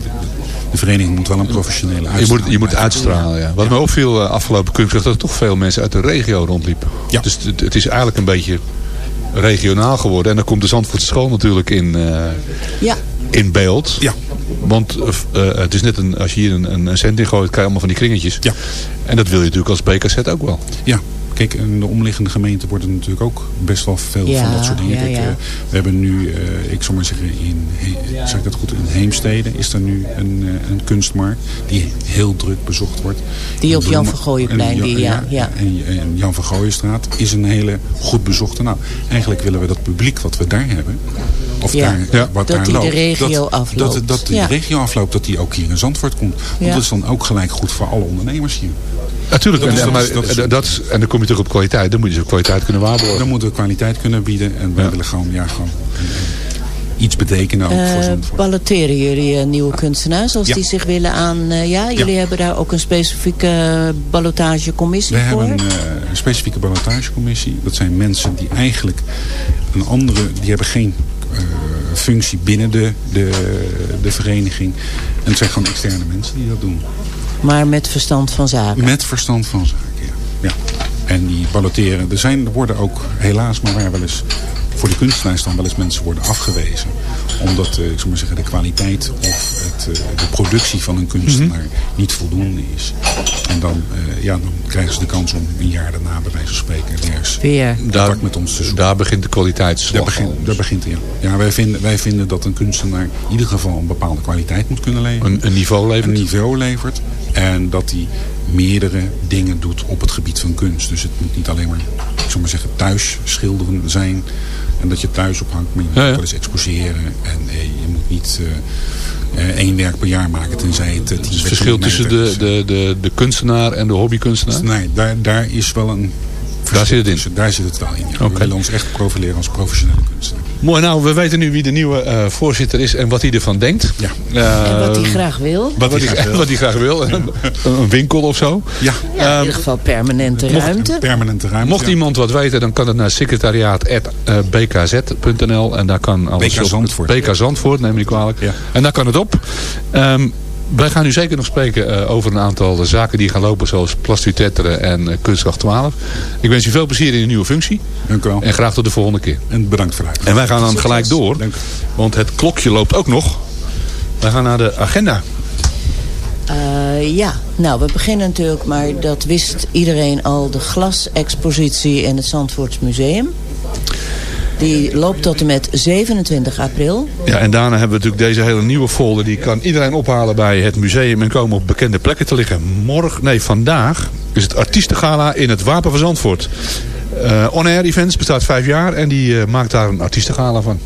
de vereniging moet wel een professionele Je uitstraling moet, je moet uitstralen, ja. Wat mij opviel uh, afgelopen kunstkracht, dat er toch veel mensen uit de regio rondliepen. Ja. Dus het, het is eigenlijk een beetje regionaal geworden. En dan komt de Zandvoortse school natuurlijk in, eh, Ja, in beeld. Ja. Want eh, eh, het is net een, als je hier een, een, een cent in gooit, krijg je allemaal van die kringetjes. Ja. En dat wil je natuurlijk als BKZ ook wel. Ja, kijk, in de omliggende gemeente wordt er natuurlijk ook best wel veel Ja, van dat soort dingen. ja, Kijk, ja. eh, we hebben nu, eh, ik zal maar zeggen, in, He- zeg ik dat goed, in Heemstede is er nu een, eh, een kunstmarkt die heel druk bezocht wordt. Die op Jan van die, ja, ja. En, en Jan van Gooijenstraat is een hele goed bezochte. Nou, eigenlijk willen we dat publiek wat we daar hebben, of Ja, daar, wat dat daar die de loopt, regio dat, afloopt. Dat, dat de regio afloopt, dat die ook hier in Zandvoort komt. Want dat is dan ook gelijk goed voor alle ondernemers hier. Natuurlijk, Dat is- en, dat maar, is- dat is- dat is- en dan kom je terug op kwaliteit. Dan moet je dus kwaliteit kunnen waarborgen. Dan moeten we kwaliteit kunnen bieden. En wij willen gewoon, ja, gewoon iets betekenen ook voor Eh jullie eh, nieuwe kunstenaars als Ja. die zich willen aan... eh, ja, jullie Ja. hebben daar ook een specifieke ballotagecommissie We voor? hebben een, een specifieke ballotagecommissie. Dat zijn mensen die eigenlijk een andere... Die hebben geen functie binnen de, de, de vereniging. En het zijn gewoon externe mensen die dat doen. Maar met verstand van zaken. Met verstand van zaken, ja. ja. En die balloteren. Er, zijn, er worden ook helaas maar wel eens voor de kunstenaars dan wel eens mensen worden afgewezen. Omdat eh, ik zou maar zeggen, de kwaliteit of het, eh, de productie van een kunstenaar niet voldoende is. En dan, eh, ja, dan krijgen ze de kans om een jaar daarna bij wijze van spreken weer eens Weer. contact met ons te zoeken. Daar begint de kwaliteitsslag. Daar begint, daar begint het, ja. ja wij, vinden, wij vinden dat een kunstenaar in ieder geval een bepaalde kwaliteit moet kunnen leveren. Een, een niveau levert. Een niveau levert. En dat hij meerdere dingen doet op het gebied van kunst. Dus het moet niet alleen maar, ik zou maar zeggen, thuis schilderen zijn. En dat je thuis ophangt. Maar je moet Ja, wel eens exposeren. En eh, je moet niet eh, eh, één werk per jaar maken. Tenzij het Het per verschil tussen de, de, de, de kunstenaar en de hobbykunstenaar? Nee, daar, daar is wel een... Daar zit het in. Daar zit het wel in. Ja. We willen ons echt profileren als professionele kunstenaar. Mooi, nou, we weten nu wie de nieuwe eh, voorzitter is en wat hij ervan denkt. Ja. En wat hij Eh, graag wil. Wat hij graag, wat hij graag wil. Een, een winkel of zo. Ja. Ja, in ieder geval permanente mocht- ruimte. Permanente ruimte. Mocht ja. iemand wat weten, dan kan het naar secretariaat.bkz.nl en daar kan alles BK op. Zandvoort. BK Zandvoort, neem ik niet kwalijk. Ja. En daar kan het op. Ehm, wij gaan nu zeker nog spreken eh, over een aantal zaken die gaan lopen, zoals plastuitetteren en eh, kunstkracht 12. Ik wens u veel plezier in uw nieuwe functie. Dank u wel. En graag tot de volgende keer. En bedankt voor uitnodiging. En wij gaan dan gelijk door, Dank u. want het klokje loopt ook nog. Wij gaan naar de agenda. Eh, ja, nou, we beginnen natuurlijk, maar dat wist iedereen al, de glasexpositie in het Zandvoorts Museum. Die loopt tot en met 27 april. Ja, en daarna hebben we natuurlijk deze hele nieuwe folder. Die kan iedereen ophalen bij het museum en komen op bekende plekken te liggen. Morgen, nee, vandaag is het artiestengala in het Wapen van Zandvoort. Eh On Air Events bestaat vijf jaar en die eh, maakt daar een artiestengala van.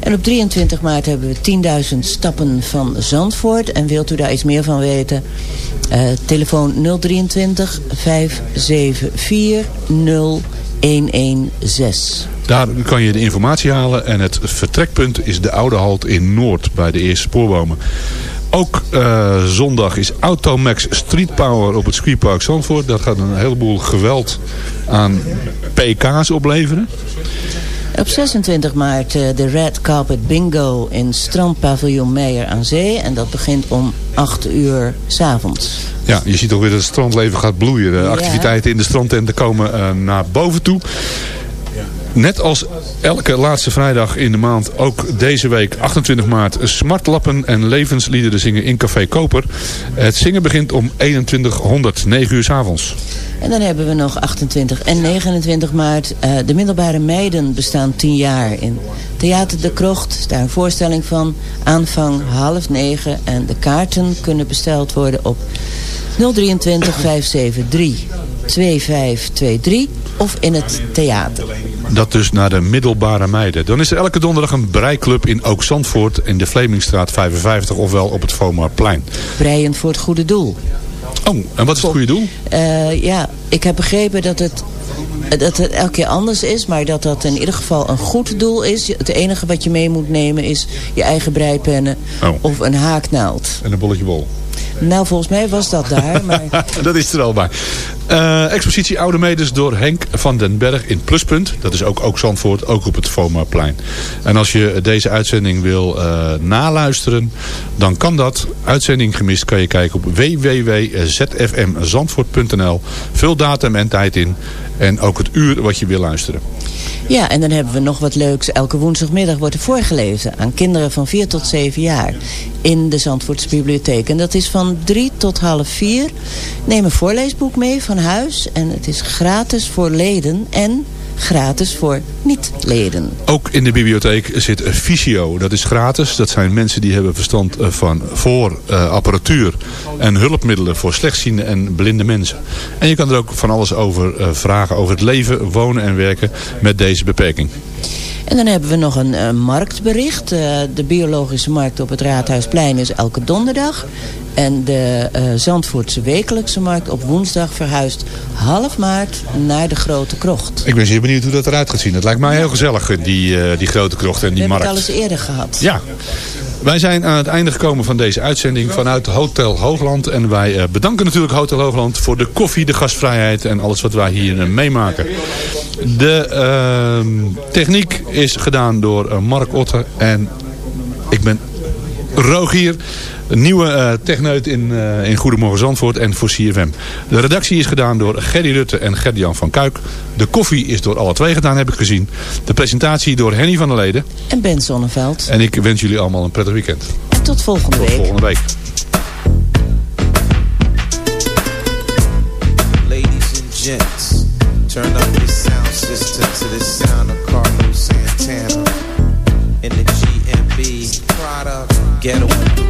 En op 23 maart hebben we 10.000 stappen van Zandvoort. En wilt u daar iets meer van weten? Eh, telefoon 023 574 0116. Daar kan je de informatie halen en het vertrekpunt is de Oude Halt in Noord bij de eerste spoorbomen. Ook eh, zondag is Automax Street Power op het Squeepark Zandvoort. Dat gaat een heleboel geweld aan PK's opleveren. Op 26 maart eh, de Red Carpet Bingo in Strandpaviljoen Meijer aan Zee. En dat begint om 8 uur s'avonds. Ja, je ziet ook weer dat het strandleven gaat bloeien. De activiteiten in de strandtenten komen eh, naar boven toe. Net als elke laatste vrijdag in de maand, ook deze week 28 maart, smartlappen en levensliederen zingen in Café Koper. Het zingen begint om 2100, 9 uur s avonds. En dan hebben we nog 28 en 29 maart. eh, de middelbare meiden bestaan 10 jaar in Theater de Krocht. Daar een voorstelling van. Aanvang half negen. En de kaarten kunnen besteld worden op 023 573 2523 of in het theater. Dat dus naar de middelbare meiden. Dan is er elke donderdag een breiklub in Ook Zandvoort in de Vlemingstraat 55 ofwel op het Vomarplein. Breien voor het goede doel. Oh, en wat is het goede doel? Eh, ja, ik heb begrepen dat het, dat het elke keer anders is, maar dat dat in ieder geval een goed doel is. Het enige wat je mee moet nemen is je eigen breipennen Oh. of een haaknaald. En een bolletje bol. Nou, volgens mij was dat daar, maar dat is er al bij. Eh, expositie Oude Medes door Henk van den Berg in Pluspunt. Dat is ook, ook Zandvoort, ook op het Vomaplein. En als je deze uitzending wil eh, naluisteren, dan kan dat. Uitzending gemist kan je kijken op www.zfmzandvoort.nl. Vul datum en tijd in. En ook het uur wat je wil luisteren. ja, en dan hebben we nog wat leuks. Elke woensdagmiddag wordt er voorgelezen aan kinderen van 4 tot 7 jaar in de Zandvoortse bibliotheek. En dat is van 3 tot half 4. Neem een voorleesboek mee van huis en het is gratis voor leden en gratis voor niet-leden. Ook in de bibliotheek zit Visio. Dat is gratis. Dat zijn mensen die hebben verstand eh, van voor eh, apparatuur en hulpmiddelen voor slechtziende en blinde mensen. En je kan er ook van alles over eh, vragen over het leven, wonen en werken met deze beperking. En dan hebben we nog een eh, marktbericht. Eh, de biologische markt op het Raadhuisplein is elke donderdag. En de eh, Zandvoortse wekelijkse markt op woensdag verhuist half maart naar de Grote Krocht. Ik ben zeer benieuwd hoe dat eruit gaat zien. Het lijkt mij heel gezellig, die, die grote krocht en We die hebben markt. het al eens eerder gehad. Ja. Wij zijn aan het einde gekomen van deze uitzending vanuit Hotel Hoogland. En wij eh, bedanken natuurlijk Hotel Hoogland voor de koffie, de gastvrijheid en alles wat wij hier eh, meemaken. De ehm, techniek is gedaan door eh, Mark Otter en ik ben Rogier. Een nieuwe eh techneut in, eh, in Goedemorgen Zandvoort en voor CFM. De redactie is gedaan door Gerry Rutte en Gert-Jan van Kuik. De koffie is door alle twee gedaan, heb ik gezien. De presentatie door Henny van der Leden. En Ben Zonneveld. En ik wens jullie allemaal een prettig weekend. En tot volgende Tot week. volgende week. Ladies and gents, turn up your sound system to the sound of Carlos Santana in the GMB product Blues